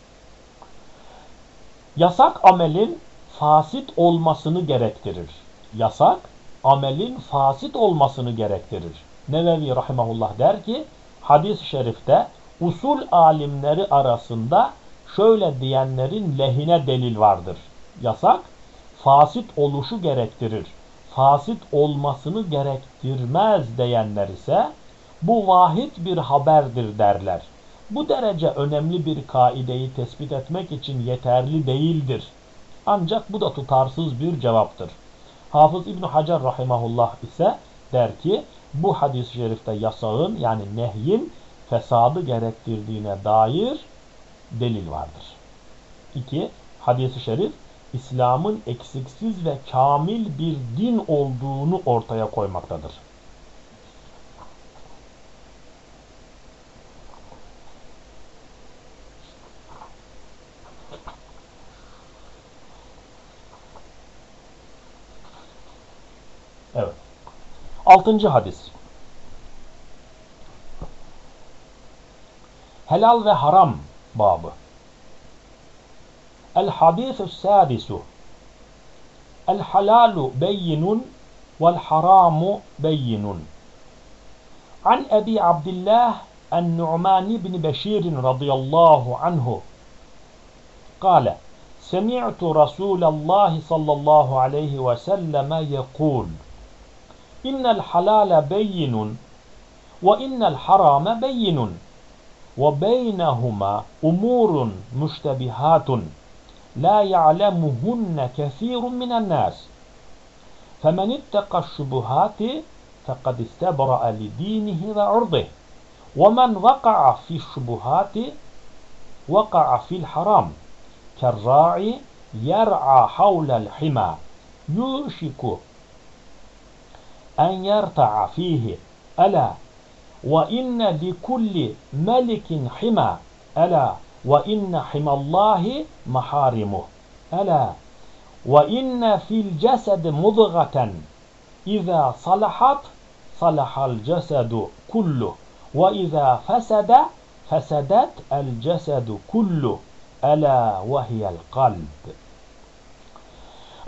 [SPEAKER 1] Yasak amelin fasit olmasını gerektirir. Yasak amelin fasit olmasını gerektirir. Nevevi rahimahullah der ki hadis-i şerifte usul alimleri arasında şöyle diyenlerin lehine delil vardır. Yasak fasit oluşu gerektirir. Fasit olmasını gerektirmez diyenler ise bu vahid bir haberdir derler. Bu derece önemli bir kaideyi tespit etmek için yeterli değildir. Ancak bu da tutarsız bir cevaptır. Hafız İbn Hacer rahimahullah ise der ki bu hadis-i şerifte yasağın yani nehyin fesadı gerektirdiğine dair delil vardır. 2. Hadis-i şerif İslam'ın eksiksiz ve kamil bir din olduğunu ortaya koymaktadır. Evet. Altıncı hadis. Helal ve haram babı. El hadisü sadisu. El halalu beyinun vel haramu beyinun. An Ebi Abdillah النعمان بن بشير رضي الله عنه قال سمعت رسول الله صلى الله عليه وسلم يقول إن الحلال بين وإن الحرام بين وبينهما أمور مشتبهات لا يعلمهن كثير من الناس. فمن اتقى الشبهات فقد استبرأ لدينه وعرضه ومن وقع في الشبهات وقع في الحرام. كالراعي يرعى حول الحمى يوشك أن يرتع فيه. ألا وإن لكل ملك حمى. ألا وإن حمى الله محارمه. ألا وإن في الجسد مضغة. إذا صلحت صلح الجسد كله. وإذا فسد فسدت الجسد كله. ألا وهي القلب.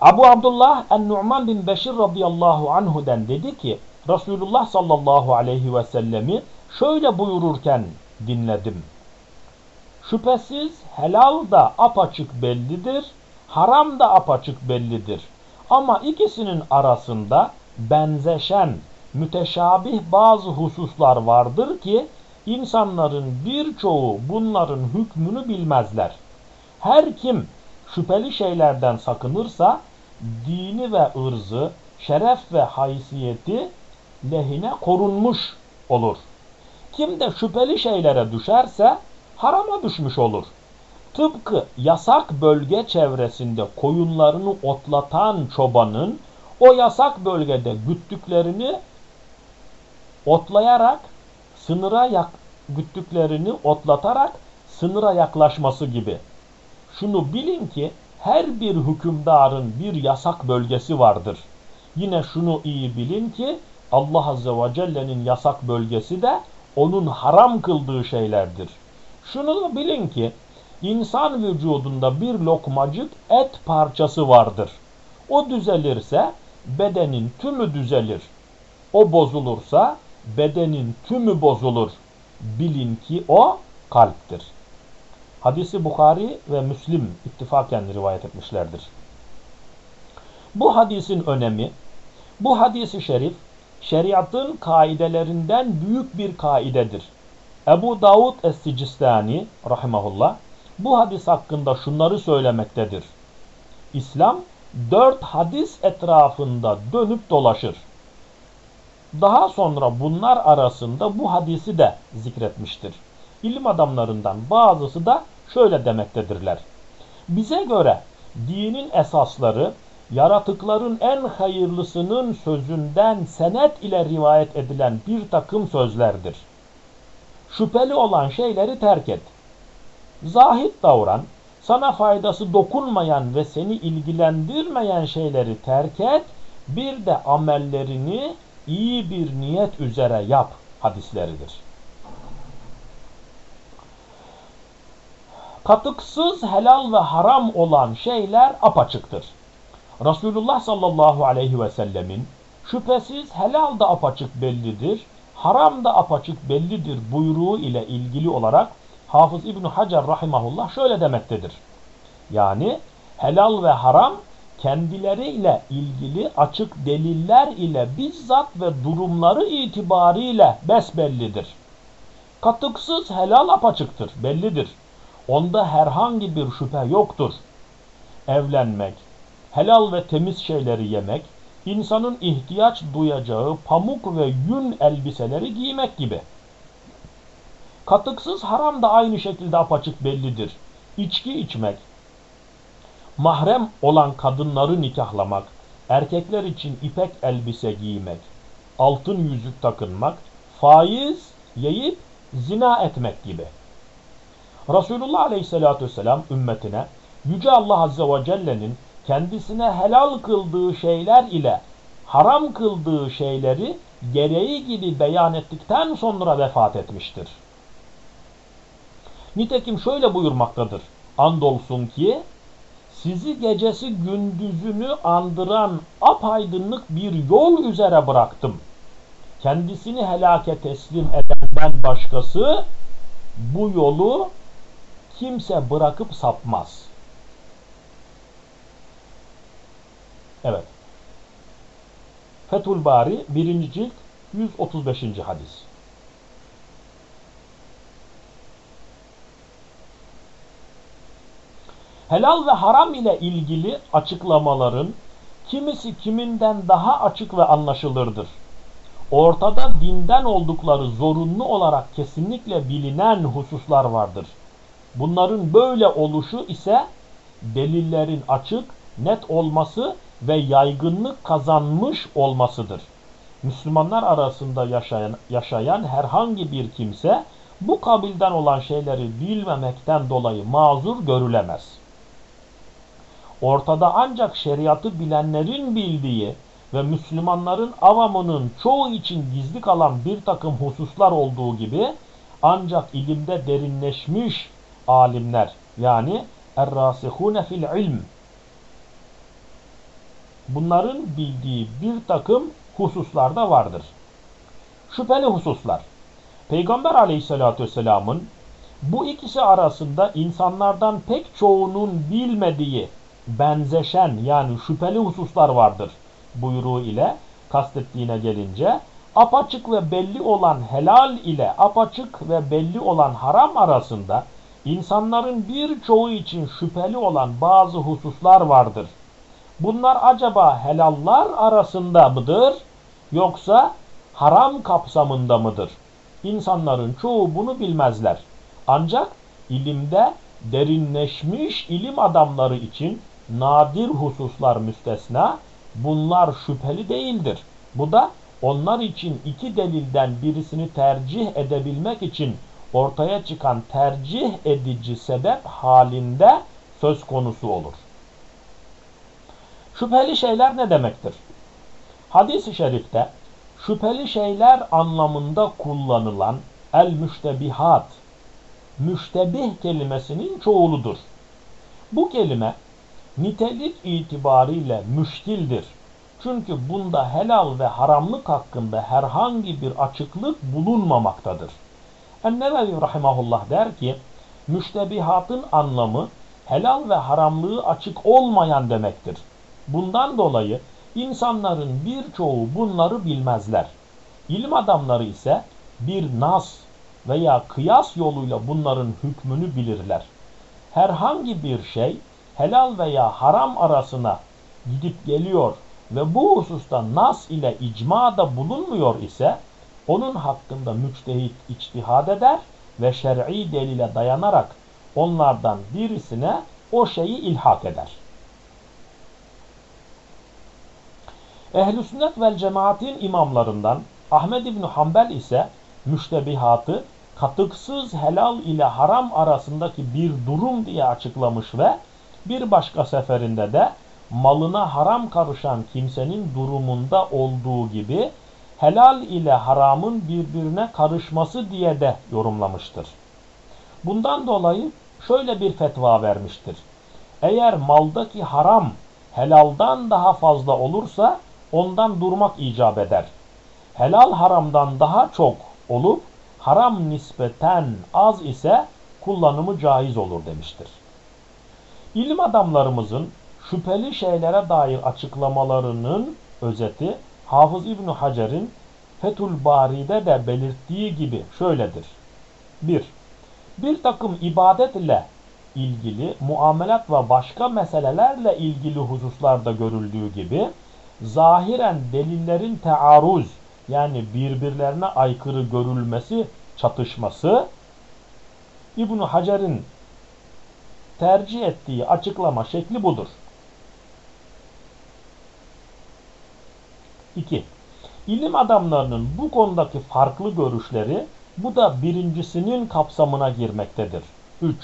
[SPEAKER 1] Abu Abdullah en-Nu'man bin Beşir radıyallahu anhu'den dedi ki Resulullah sallallahu aleyhi ve sellemi şöyle buyururken dinledim. Şüphesiz helal da apaçık bellidir, haram da apaçık bellidir. Ama ikisinin arasında benzeşen, müteşabih bazı hususlar vardır ki insanların birçoğu bunların hükmünü bilmezler. Her kim şüpheli şeylerden sakınırsa dini ve ırzı, şeref ve haysiyeti lehine korunmuş olur. Kim de şüpheli şeylere düşerse harama düşmüş olur. Tıpkı yasak bölge çevresinde koyunlarını otlatan çobanın o yasak bölgede güttüklerini otlayarak sınıra yak güttüklerini otlatarak sınıra yaklaşması gibi. Şunu bilin ki her bir hükümdarın bir yasak bölgesi vardır. Yine şunu iyi bilin ki Allah Azze ve Celle'nin yasak bölgesi de onun haram kıldığı şeylerdir. Şunu da bilin ki insan vücudunda bir lokmacık et parçası vardır. O düzelirse bedenin tümü düzelir. O bozulursa bedenin tümü bozulur. Bilin ki o kalptir. Hadisi Bukhari ve Müslim ittifaken rivayet etmişlerdir. Bu hadisin önemi, bu hadisi şerif, şeriatın kaidelerinden büyük bir kaidedir. Ebu Davud Es-Sicistani rahimahullah bu hadis hakkında şunları söylemektedir. İslam dört hadis etrafında dönüp dolaşır. Daha sonra bunlar arasında bu hadisi de zikretmiştir. İlim adamlarından bazısı da şöyle demektedirler. Bize göre dinin esasları yaratıkların en hayırlısının sözünden senet ile rivayet edilen bir takım sözlerdir. Şüpheli olan şeyleri terk et. Zahit davran, sana faydası dokunmayan ve seni ilgilendirmeyen şeyleri terk et, bir de amellerini iyi bir niyet üzere yap hadisleridir. Katıksız helal ve haram olan şeyler apaçıktır. Resulullah sallallahu aleyhi ve sellemin şüphesiz helal da apaçık bellidir, haram da apaçık bellidir buyruğu ile ilgili olarak Hafız İbn Hacer rahimahullah şöyle demektedir. Yani helal ve haram kendileriyle ilgili açık deliller ile bizzat ve durumları itibariyle besbellidir. Katıksız helal apaçıktır, bellidir. Onda herhangi bir şüphe yoktur. Evlenmek, helal ve temiz şeyleri yemek, insanın ihtiyaç duyacağı pamuk ve yün elbiseleri giymek gibi. Katıksız haram da aynı şekilde apaçık bellidir. İçki içmek, mahrem olan kadınları nikahlamak, erkekler için ipek elbise giymek, altın yüzük takınmak, faiz yiyip zina etmek gibi. Resulullah Aleyhisselatü Vesselam ümmetine Yüce Allah Azze ve Celle'nin kendisine helal kıldığı şeyler ile haram kıldığı şeyleri gereği gibi beyan ettikten sonra vefat etmiştir. Nitekim şöyle buyurmaktadır. Andolsun ki sizi gecesi gündüzünü andıran apaydınlık bir yol üzere bıraktım. Kendisini helake teslim edenden başkası bu yolu kimse bırakıp sapmaz. Evet. Fethul Bari 1. cilt 135. hadis. Helal ve haram ile ilgili açıklamaların kimisi kiminden daha açık ve anlaşılırdır. Ortada dinden oldukları zorunlu olarak kesinlikle bilinen hususlar vardır. Bunların böyle oluşu ise delillerin açık, net olması ve yaygınlık kazanmış olmasıdır. Müslümanlar arasında yaşayan, yaşayan herhangi bir kimse bu kabilden olan şeyleri bilmemekten dolayı mazur görülemez. ortada ancak şeriatı bilenlerin bildiği ve Müslümanların avamının çoğu için gizli kalan bir takım hususlar olduğu gibi ancak ilimde derinleşmiş alimler yani er-rasihune fil ilm bunların bildiği bir takım hususlar da vardır. Şüpheli hususlar. Peygamber aleyhissalatü vesselamın bu ikisi arasında insanlardan pek çoğunun bilmediği benzeşen yani şüpheli hususlar vardır buyruğu ile kastettiğine gelince apaçık ve belli olan helal ile apaçık ve belli olan haram arasında insanların birçoğu için şüpheli olan bazı hususlar vardır. Bunlar acaba helallar arasında mıdır yoksa haram kapsamında mıdır? İnsanların çoğu bunu bilmezler. Ancak ilimde derinleşmiş ilim adamları için nadir hususlar müstesna, bunlar şüpheli değildir. Bu da onlar için iki delilden birisini tercih edebilmek için ortaya çıkan tercih edici sebep halinde söz konusu olur. Şüpheli şeyler ne demektir? Hadis-i şerifte şüpheli şeyler anlamında kullanılan el-müştebihat, müştebih kelimesinin çoğuludur. Bu kelime nitelik itibariyle müşkildir. Çünkü bunda helal ve haramlık hakkında herhangi bir açıklık bulunmamaktadır. Ennevevi rahimahullah der ki, müştebihatın anlamı helal ve haramlığı açık olmayan demektir. Bundan dolayı insanların birçoğu bunları bilmezler. İlim adamları ise bir nas veya kıyas yoluyla bunların hükmünü bilirler. Herhangi bir şey helal veya haram arasına gidip geliyor ve bu hususta nas ile icmada bulunmuyor ise onun hakkında müçtehit içtihad eder ve şer'i delile dayanarak onlardan birisine o şeyi ilhak eder. Ehl-i sünnet vel cemaatin imamlarından Ahmed İbni Hanbel ise müştebihatı katıksız helal ile haram arasındaki bir durum diye açıklamış ve bir başka seferinde de malına haram karışan kimsenin durumunda olduğu gibi helal ile haramın birbirine karışması diye de yorumlamıştır. Bundan dolayı şöyle bir fetva vermiştir. Eğer maldaki haram helaldan daha fazla olursa ondan durmak icap eder. Helal haramdan daha çok olup haram nispeten az ise kullanımı caiz olur demiştir. İlim adamlarımızın şüpheli şeylere dair açıklamalarının özeti Hafız İbn Hacer'in Fethül Bari'de de belirttiği gibi şöyledir. 1. Bir takım ibadetle ilgili muamelat ve başka meselelerle ilgili hususlarda görüldüğü gibi zahiren delillerin tearruz yani birbirlerine aykırı görülmesi, çatışması İbn Hacer'in tercih ettiği açıklama şekli budur. 2. İlim adamlarının bu konudaki farklı görüşleri bu da birincisinin kapsamına girmektedir. 3.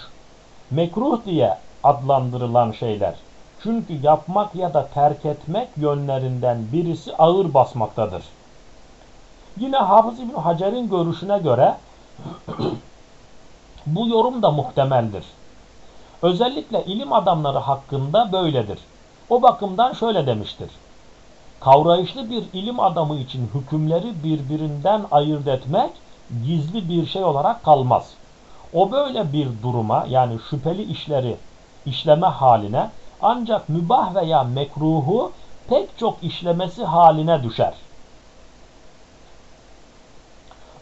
[SPEAKER 1] Mekruh diye adlandırılan şeyler. Çünkü yapmak ya da terk etmek yönlerinden birisi ağır basmaktadır. Yine Hafız İbn Hacer'in görüşüne göre bu yorum da muhtemeldir. Özellikle ilim adamları hakkında böyledir. O bakımdan şöyle demiştir. Kavrayışlı bir ilim adamı için hükümleri birbirinden ayırt etmek gizli bir şey olarak kalmaz. O böyle bir duruma yani şüpheli işleri işleme haline ancak mübah veya mekruhu pek çok işlemesi haline düşer.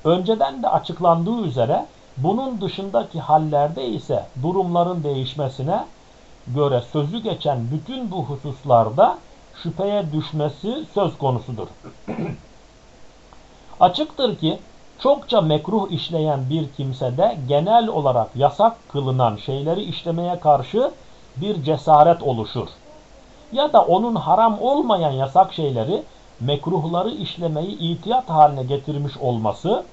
[SPEAKER 1] Önceden de açıklandığı üzere bunun dışındaki hallerde ise durumların değişmesine göre sözü geçen bütün bu hususlarda şüpheye düşmesi söz konusudur. Açıktır ki çokça mekruh işleyen bir kimsede genel olarak yasak kılınan şeyleri işlemeye karşı bir cesaret oluşur. Ya da onun haram olmayan yasak şeyleri mekruhları işlemeyi itiyat haline getirmiş olması,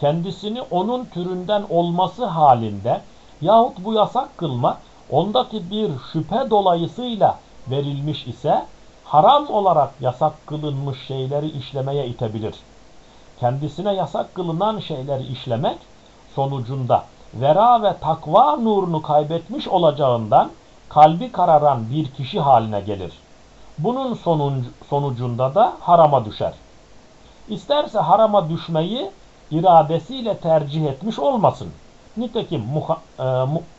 [SPEAKER 1] kendisini onun türünden olması halinde yahut bu yasak kılma ondaki bir şüphe dolayısıyla verilmiş ise haram olarak yasak kılınmış şeyleri işlemeye itebilir. Kendisine yasak kılınan şeyleri işlemek sonucunda vera ve takva nurunu kaybetmiş olacağından kalbi kararan bir kişi haline gelir. Bunun sonucunda da harama düşer. İsterse harama düşmeyi iradesiyle tercih etmiş olmasın. Nitekim muha, e,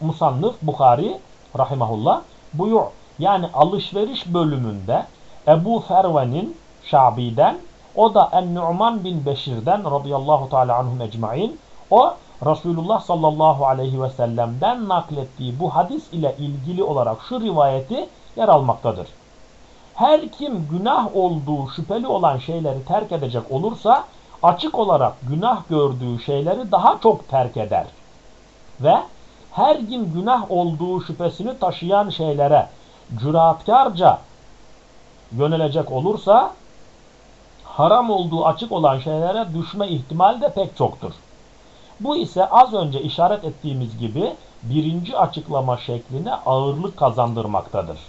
[SPEAKER 1] Musannıf Bukhari rahimahullah buyur yani alışveriş bölümünde Ebu Ferve'nin Şabi'den o da En-Nu'man bin Beşir'den radıyallahu teala anhum ecmain o Resulullah sallallahu aleyhi ve sellem'den naklettiği bu hadis ile ilgili olarak şu rivayeti yer almaktadır. Her kim günah olduğu şüpheli olan şeyleri terk edecek olursa açık olarak günah gördüğü şeyleri daha çok terk eder. Ve her kim günah olduğu şüphesini taşıyan şeylere cüratkarca yönelecek olursa haram olduğu açık olan şeylere düşme ihtimali de pek çoktur. Bu ise az önce işaret ettiğimiz gibi birinci açıklama şekline ağırlık kazandırmaktadır.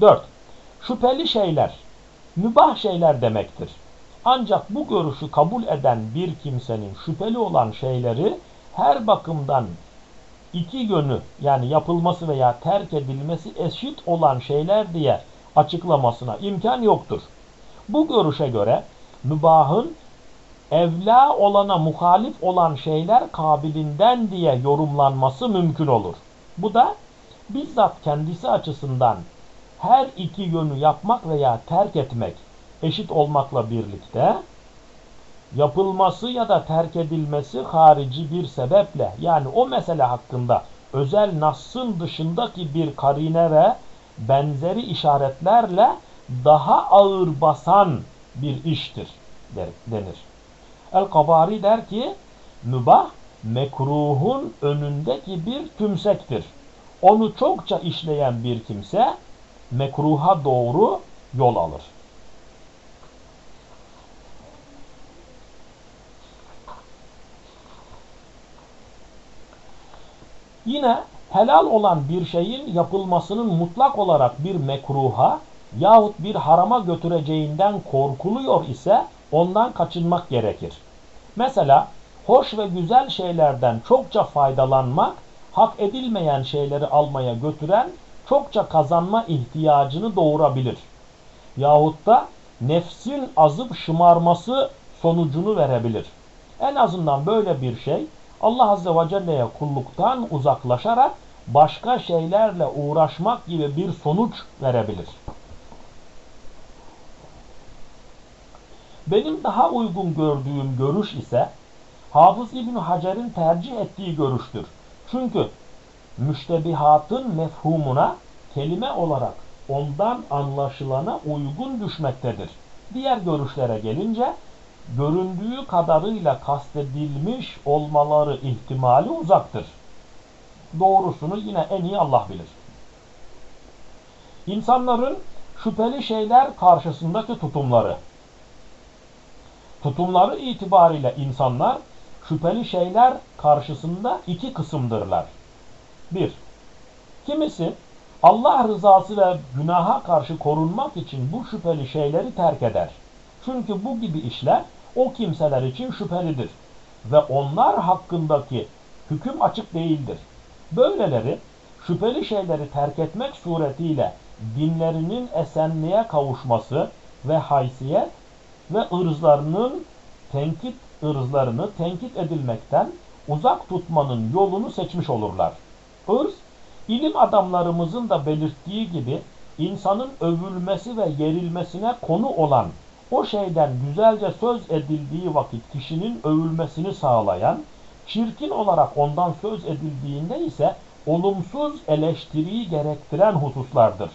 [SPEAKER 1] 4. Şüpheli şeyler, mübah şeyler demektir. Ancak bu görüşü kabul eden bir kimsenin şüpheli olan şeyleri her bakımdan iki yönü yani yapılması veya terk edilmesi eşit olan şeyler diye açıklamasına imkan yoktur. Bu görüşe göre mübahın evla olana muhalif olan şeyler kabilinden diye yorumlanması mümkün olur. Bu da bizzat kendisi açısından her iki yönü yapmak veya terk etmek eşit olmakla birlikte yapılması ya da terk edilmesi harici bir sebeple yani o mesele hakkında özel nassın dışındaki bir karine ve benzeri işaretlerle daha ağır basan bir iştir denir. El-Kabari der ki mübah mekruhun önündeki bir tümsektir. Onu çokça işleyen bir kimse mekruha doğru yol alır. Yine helal olan bir şeyin yapılmasının mutlak olarak bir mekruha yahut bir harama götüreceğinden korkuluyor ise ondan kaçınmak gerekir. Mesela hoş ve güzel şeylerden çokça faydalanmak hak edilmeyen şeyleri almaya götüren çokça kazanma ihtiyacını doğurabilir. Yahut da nefsin azıp şımarması sonucunu verebilir. En azından böyle bir şey Allah Azze ve Celle'ye kulluktan uzaklaşarak başka şeylerle uğraşmak gibi bir sonuç verebilir. Benim daha uygun gördüğüm görüş ise Hafız İbn Hacer'in tercih ettiği görüştür. Çünkü müştebihatın mefhumuna kelime olarak ondan anlaşılana uygun düşmektedir. Diğer görüşlere gelince göründüğü kadarıyla kastedilmiş olmaları ihtimali uzaktır. Doğrusunu yine en iyi Allah bilir. İnsanların şüpheli şeyler karşısındaki tutumları. Tutumları itibariyle insanlar şüpheli şeyler karşısında iki kısımdırlar. Bir, kimisi Allah rızası ve günaha karşı korunmak için bu şüpheli şeyleri terk eder. Çünkü bu gibi işler o kimseler için şüphelidir ve onlar hakkındaki hüküm açık değildir. Böyleleri şüpheli şeyleri terk etmek suretiyle dinlerinin esenliğe kavuşması ve haysiyet ve ırzlarının tenkit ırzlarını tenkit edilmekten uzak tutmanın yolunu seçmiş olurlar. Irz, ilim adamlarımızın da belirttiği gibi insanın övülmesi ve yerilmesine konu olan o şeyden güzelce söz edildiği vakit kişinin övülmesini sağlayan, çirkin olarak ondan söz edildiğinde ise olumsuz eleştiriyi gerektiren hususlardır.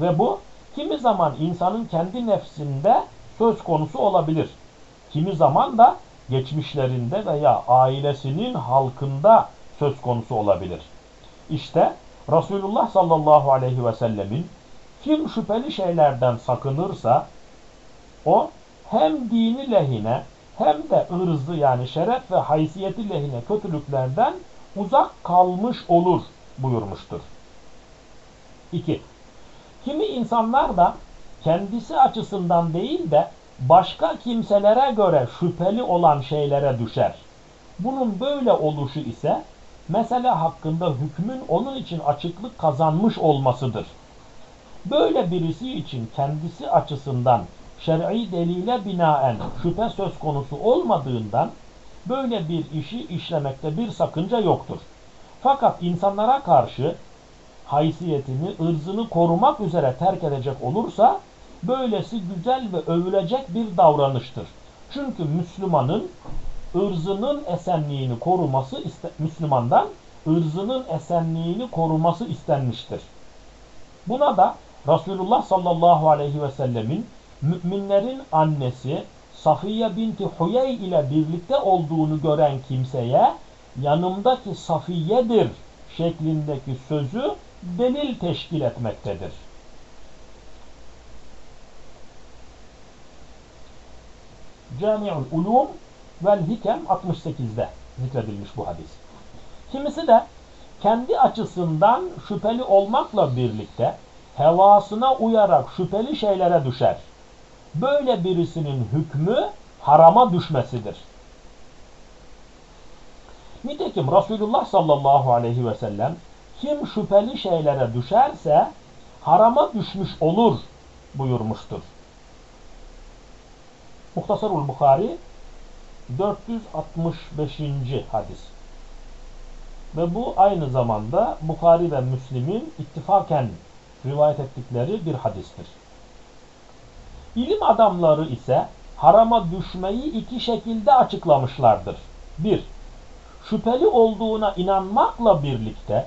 [SPEAKER 1] Ve bu kimi zaman insanın kendi nefsinde söz konusu olabilir. Kimi zaman da geçmişlerinde veya ailesinin halkında söz konusu olabilir. İşte Resulullah sallallahu aleyhi ve sellemin kim şüpheli şeylerden sakınırsa o hem dini lehine hem de ırzı yani şeref ve haysiyeti lehine kötülüklerden uzak kalmış olur buyurmuştur. 2. Kimi insanlar da kendisi açısından değil de başka kimselere göre şüpheli olan şeylere düşer. Bunun böyle oluşu ise mesele hakkında hükmün onun için açıklık kazanmış olmasıdır. Böyle birisi için kendisi açısından şer'i delile binaen şüphe söz konusu olmadığından böyle bir işi işlemekte bir sakınca yoktur. Fakat insanlara karşı haysiyetini, ırzını korumak üzere terk edecek olursa böylesi güzel ve övülecek bir davranıştır. Çünkü Müslümanın ırzının esenliğini koruması Müslümandan ırzının esenliğini koruması istenmiştir. Buna da Resulullah sallallahu aleyhi ve sellemin müminlerin annesi Safiye binti Huyey ile birlikte olduğunu gören kimseye yanımdaki Safiye'dir şeklindeki sözü delil teşkil etmektedir. Cami'ul Ulum vel Hikem 68'de zikredilmiş bu hadis. Kimisi de kendi açısından şüpheli olmakla birlikte hevasına uyarak şüpheli şeylere düşer. Böyle birisinin hükmü harama düşmesidir. Nitekim Resulullah sallallahu aleyhi ve sellem kim şüpheli şeylere düşerse harama düşmüş olur buyurmuştur. Muhtasarul Bukhari 465. hadis. Ve bu aynı zamanda Bukhari ve Müslim'in ittifaken rivayet ettikleri bir hadistir. İlim adamları ise harama düşmeyi iki şekilde açıklamışlardır. Bir, şüpheli olduğuna inanmakla birlikte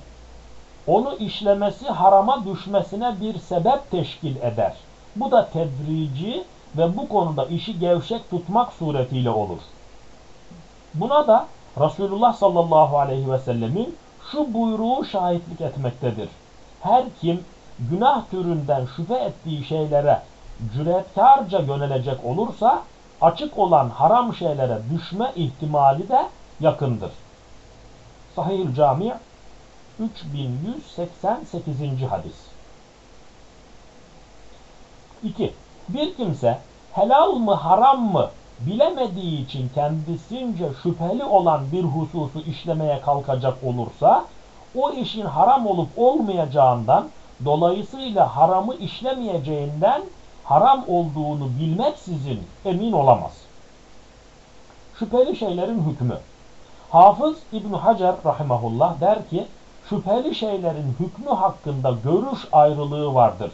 [SPEAKER 1] onu işlemesi harama düşmesine bir sebep teşkil eder. Bu da tedrici ve bu konuda işi gevşek tutmak suretiyle olur. Buna da Resulullah sallallahu aleyhi ve sellemin şu buyruğu şahitlik etmektedir. Her kim günah türünden şüphe ettiği şeylere cüretkarca yönelecek olursa açık olan haram şeylere düşme ihtimali de yakındır. Sahih-ül Cami 3188. hadis. 2. Bir kimse helal mı haram mı bilemediği için kendisince şüpheli olan bir hususu işlemeye kalkacak olursa o işin haram olup olmayacağından dolayısıyla haramı işlemeyeceğinden haram olduğunu bilmeksizin emin olamaz. Şüpheli şeylerin hükmü. Hafız İbn Hacer rahimahullah der ki şüpheli şeylerin hükmü hakkında görüş ayrılığı vardır.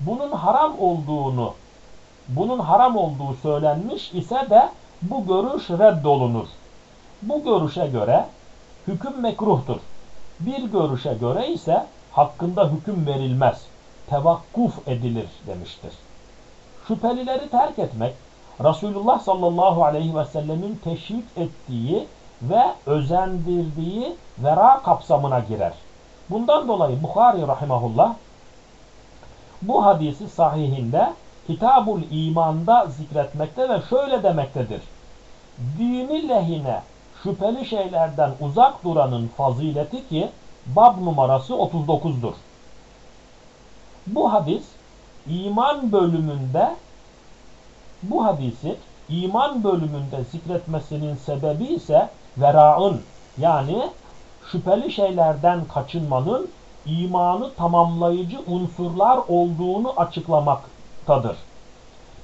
[SPEAKER 1] Bunun haram olduğunu bunun haram olduğu söylenmiş ise de bu görüş reddolunur. Bu görüşe göre hüküm mekruhtur. Bir görüşe göre ise hakkında hüküm verilmez. Tevakkuf edilir demiştir. Şüphelileri terk etmek Resulullah sallallahu aleyhi ve sellemin teşvik ettiği ve özendirdiği vera kapsamına girer. Bundan dolayı Bukhari rahimahullah bu hadisi sahihinde Kitabul İman'da zikretmekte ve şöyle demektedir. Dini lehine şüpheli şeylerden uzak duranın fazileti ki bab numarası 39'dur. Bu hadis iman bölümünde bu hadisi iman bölümünde zikretmesinin sebebi ise vera'ın yani şüpheli şeylerden kaçınmanın imanı tamamlayıcı unsurlar olduğunu açıklamaktadır.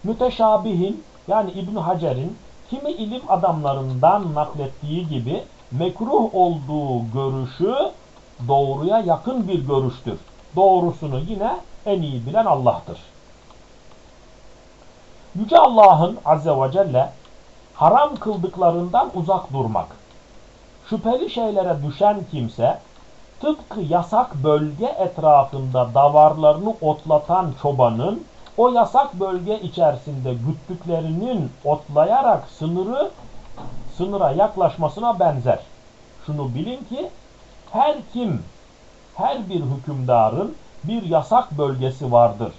[SPEAKER 1] Müteşabihin yani İbn Hacer'in kimi ilim adamlarından naklettiği gibi mekruh olduğu görüşü doğruya yakın bir görüştür. Doğrusunu yine en iyi bilen Allah'tır. Yüce Allah'ın Azze ve Celle haram kıldıklarından uzak durmak. Şüpheli şeylere düşen kimse tıpkı yasak bölge etrafında davarlarını otlatan çobanın o yasak bölge içerisinde güttüklerinin otlayarak sınırı sınıra yaklaşmasına benzer. Şunu bilin ki her kim, her bir hükümdarın bir yasak bölgesi vardır.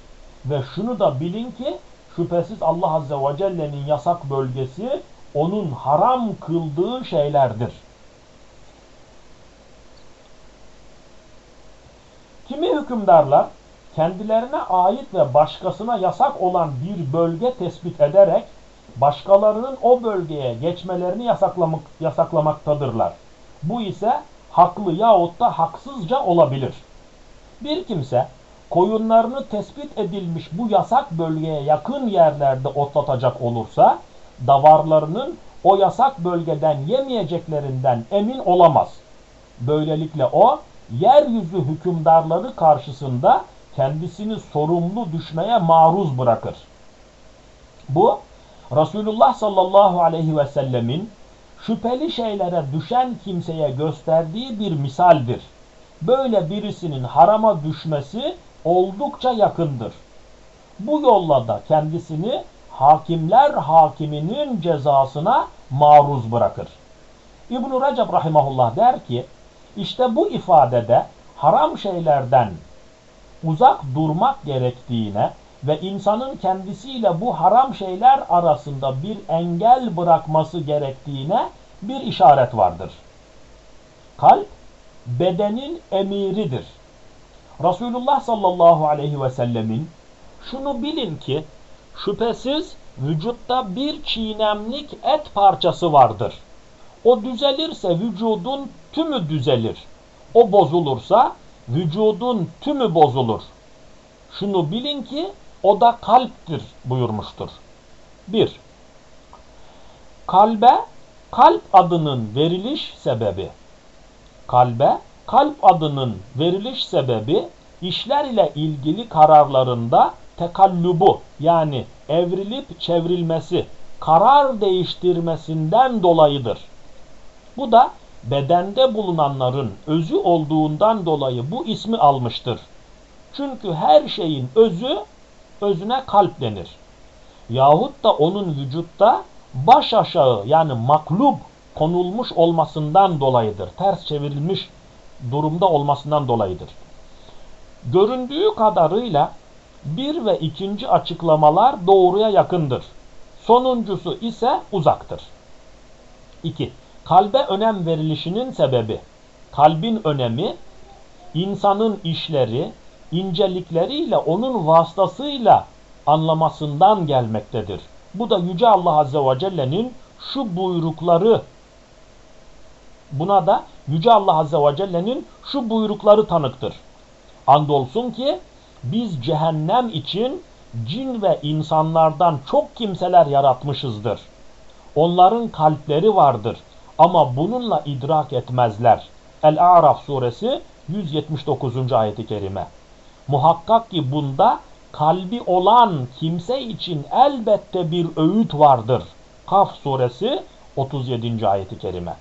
[SPEAKER 1] Ve şunu da bilin ki şüphesiz Allah Azze ve Celle'nin yasak bölgesi onun haram kıldığı şeylerdir. Kimi hükümdarlar kendilerine ait ve başkasına yasak olan bir bölge tespit ederek başkalarının o bölgeye geçmelerini yasaklamak, yasaklamaktadırlar. Bu ise haklı yahut da haksızca olabilir. Bir kimse koyunlarını tespit edilmiş bu yasak bölgeye yakın yerlerde otlatacak olursa davarlarının o yasak bölgeden yemeyeceklerinden emin olamaz. Böylelikle o yeryüzü hükümdarları karşısında kendisini sorumlu düşmeye maruz bırakır. Bu Resulullah sallallahu aleyhi ve sellemin şüpheli şeylere düşen kimseye gösterdiği bir misaldir. Böyle birisinin harama düşmesi oldukça yakındır. Bu yolla da kendisini hakimler hakiminin cezasına maruz bırakır. İbn-i Recep rahimahullah der ki, işte bu ifadede haram şeylerden uzak durmak gerektiğine ve insanın kendisiyle bu haram şeyler arasında bir engel bırakması gerektiğine bir işaret vardır. Kalp bedenin emiridir. Resulullah sallallahu aleyhi ve sellemin şunu bilin ki şüphesiz vücutta bir çiğnemlik et parçası vardır. O düzelirse vücudun tümü düzelir. O bozulursa vücudun tümü bozulur. Şunu bilin ki o da kalptir buyurmuştur. 1. Kalbe kalp adının veriliş sebebi. Kalbe kalp adının veriliş sebebi işler ile ilgili kararlarında tekallubu yani evrilip çevrilmesi, karar değiştirmesinden dolayıdır. Bu da bedende bulunanların özü olduğundan dolayı bu ismi almıştır. Çünkü her şeyin özü özüne kalp denir. Yahut da onun vücutta baş aşağı yani maklub konulmuş olmasından dolayıdır. Ters çevrilmiş durumda olmasından dolayıdır. Göründüğü kadarıyla bir ve ikinci açıklamalar doğruya yakındır. Sonuncusu ise uzaktır. 2. Kalbe önem verilişinin sebebi. Kalbin önemi insanın işleri, incelikleriyle onun vasıtasıyla anlamasından gelmektedir. Bu da Yüce Allah Azze ve Celle'nin şu buyrukları buna da Yüce Allah Azze ve Celle'nin şu buyrukları tanıktır. Andolsun ki biz cehennem için cin ve insanlardan çok kimseler yaratmışızdır. Onların kalpleri vardır ama bununla idrak etmezler. El-A'raf suresi 179. ayeti kerime. Muhakkak ki bunda kalbi olan kimse için elbette bir öğüt vardır. Kaf suresi 37. ayeti kerime.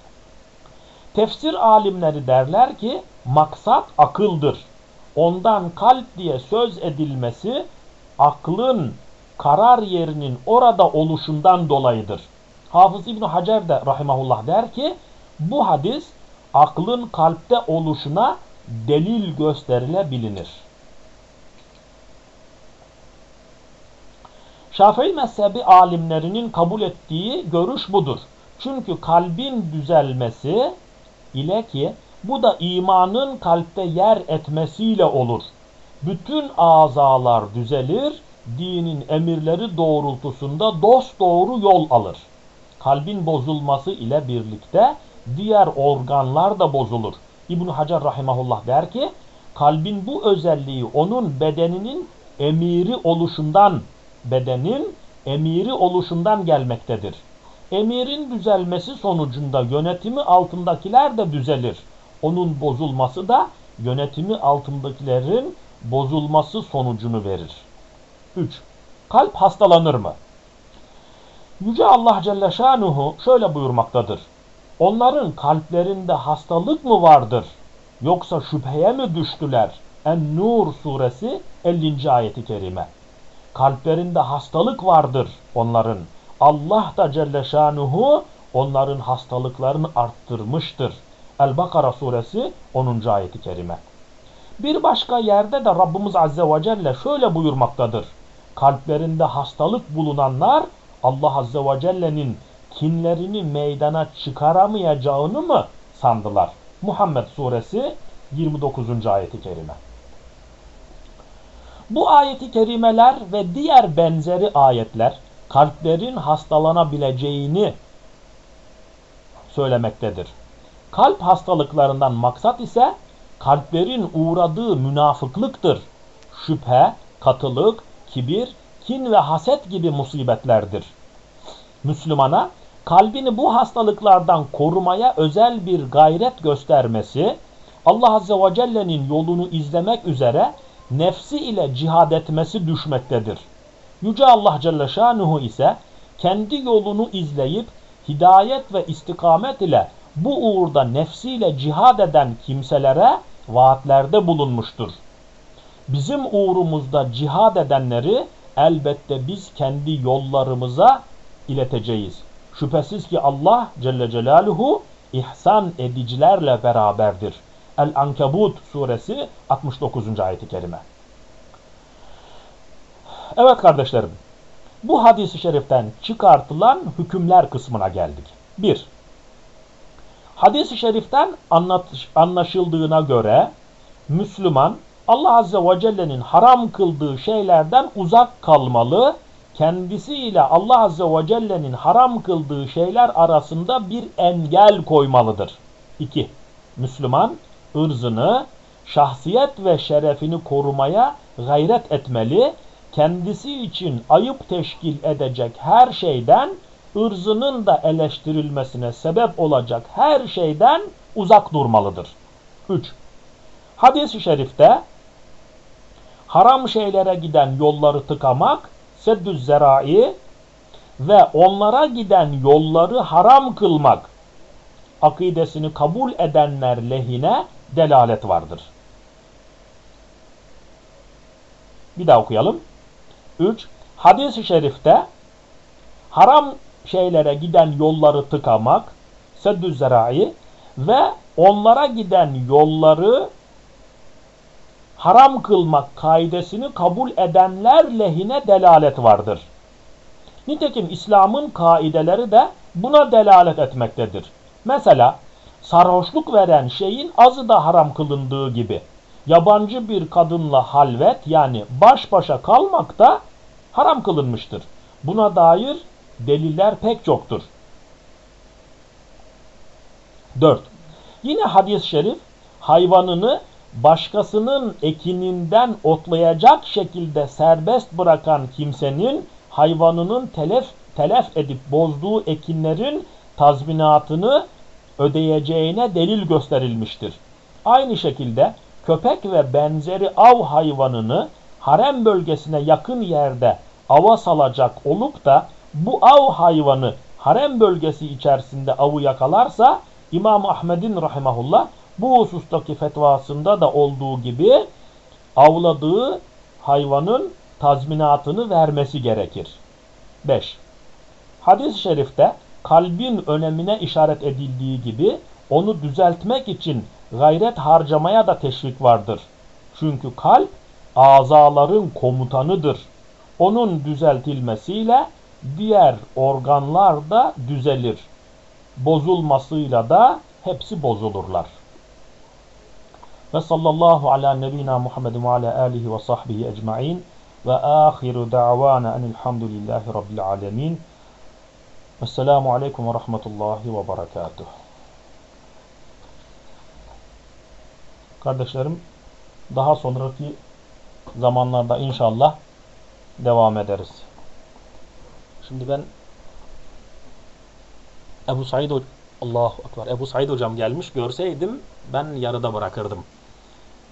[SPEAKER 1] Tefsir alimleri derler ki maksat akıldır. Ondan kalp diye söz edilmesi aklın karar yerinin orada oluşundan dolayıdır. Hafız İbn Hacer de rahimahullah der ki bu hadis aklın kalpte oluşuna delil gösterilebilinir. Şafii mezhebi alimlerinin kabul ettiği görüş budur. Çünkü kalbin düzelmesi ile ki bu da imanın kalpte yer etmesiyle olur. Bütün azalar düzelir, dinin emirleri doğrultusunda dost doğru yol alır. Kalbin bozulması ile birlikte diğer organlar da bozulur. İbn Hacer rahimahullah der ki, kalbin bu özelliği onun bedeninin emiri oluşundan, bedenin emiri oluşundan gelmektedir. Emirin düzelmesi sonucunda yönetimi altındakiler de düzelir. Onun bozulması da yönetimi altındakilerin bozulması sonucunu verir. 3. Kalp hastalanır mı? Yüce Allah Celle Şanuhu şöyle buyurmaktadır. Onların kalplerinde hastalık mı vardır? Yoksa şüpheye mi düştüler? En-Nur suresi 50. ayeti kerime. Kalplerinde hastalık vardır onların. Allah da Celle Şanuhu onların hastalıklarını arttırmıştır. El-Bakara suresi 10. ayeti kerime. Bir başka yerde de Rabbimiz Azze ve Celle şöyle buyurmaktadır. Kalplerinde hastalık bulunanlar Allah Azze ve Celle'nin kinlerini meydana çıkaramayacağını mı sandılar? Muhammed suresi 29. ayeti kerime. Bu ayeti kerimeler ve diğer benzeri ayetler kalplerin hastalanabileceğini söylemektedir. Kalp hastalıklarından maksat ise kalplerin uğradığı münafıklıktır. Şüphe, katılık, kibir, kin ve haset gibi musibetlerdir. Müslümana kalbini bu hastalıklardan korumaya özel bir gayret göstermesi, Allah Azze ve Celle'nin yolunu izlemek üzere nefsi ile cihad etmesi düşmektedir. Yüce Allah Celle Şanuhu ise kendi yolunu izleyip hidayet ve istikamet ile bu uğurda nefsiyle cihad eden kimselere vaatlerde bulunmuştur. Bizim uğrumuzda cihad edenleri elbette biz kendi yollarımıza ileteceğiz. Şüphesiz ki Allah Celle Celaluhu ihsan edicilerle beraberdir. El-Ankebut suresi 69. ayeti kerime. Evet kardeşlerim, bu hadisi şeriften çıkartılan hükümler kısmına geldik. 1. Hadis-i şeriften anlaşıldığına göre Müslüman Allah Azze ve Celle'nin haram kıldığı şeylerden uzak kalmalı, kendisiyle Allah Azze ve Celle'nin haram kıldığı şeyler arasında bir engel koymalıdır. 2. Müslüman ırzını, şahsiyet ve şerefini korumaya gayret etmeli, kendisi için ayıp teşkil edecek her şeyden, ırzının da eleştirilmesine sebep olacak her şeyden uzak durmalıdır. 3. Hadis-i şerifte haram şeylere giden yolları tıkamak, seddüz zerai ve onlara giden yolları haram kılmak akidesini kabul edenler lehine delalet vardır. Bir daha okuyalım. 3. Hadis-i şerifte haram şeylere giden yolları tıkamak, seddü zerai ve onlara giden yolları haram kılmak kaidesini kabul edenler lehine delalet vardır. Nitekim İslam'ın kaideleri de buna delalet etmektedir. Mesela sarhoşluk veren şeyin azı da haram kılındığı gibi yabancı bir kadınla halvet yani baş başa kalmak da haram kılınmıştır. Buna dair deliller pek çoktur. 4. Yine hadis-i şerif hayvanını başkasının ekininden otlayacak şekilde serbest bırakan kimsenin hayvanının telef, telef edip bozduğu ekinlerin tazminatını ödeyeceğine delil gösterilmiştir. Aynı şekilde köpek ve benzeri av hayvanını harem bölgesine yakın yerde ava salacak olup da bu av hayvanı harem bölgesi içerisinde avı yakalarsa İmam Ahmed'in rahimahullah bu husustaki fetvasında da olduğu gibi avladığı hayvanın tazminatını vermesi gerekir. 5. Hadis-i şerifte kalbin önemine işaret edildiği gibi onu düzeltmek için gayret harcamaya da teşvik vardır. Çünkü kalp azaların komutanıdır. Onun düzeltilmesiyle diğer organlar da düzelir. Bozulmasıyla da hepsi bozulurlar. Ve sallallahu ala nebina Muhammed ve ala alihi ve sahbihi ecma'in ve ahiru da'vana enilhamdülillahi rabbil alemin. Esselamu aleyküm ve rahmetullahi ve berekatuhu. Kardeşlerim daha sonraki zamanlarda inşallah devam ederiz. Şimdi ben Ebu Said Allahu Ekber. Ebu Said hocam gelmiş. Görseydim ben yarıda bırakırdım.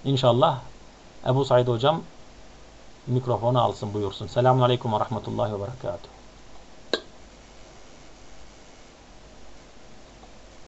[SPEAKER 1] İnşallah Ebu Said hocam mikrofonu alsın buyursun. Selamun Aleyküm ve Rahmetullahi ve Berekatuhu.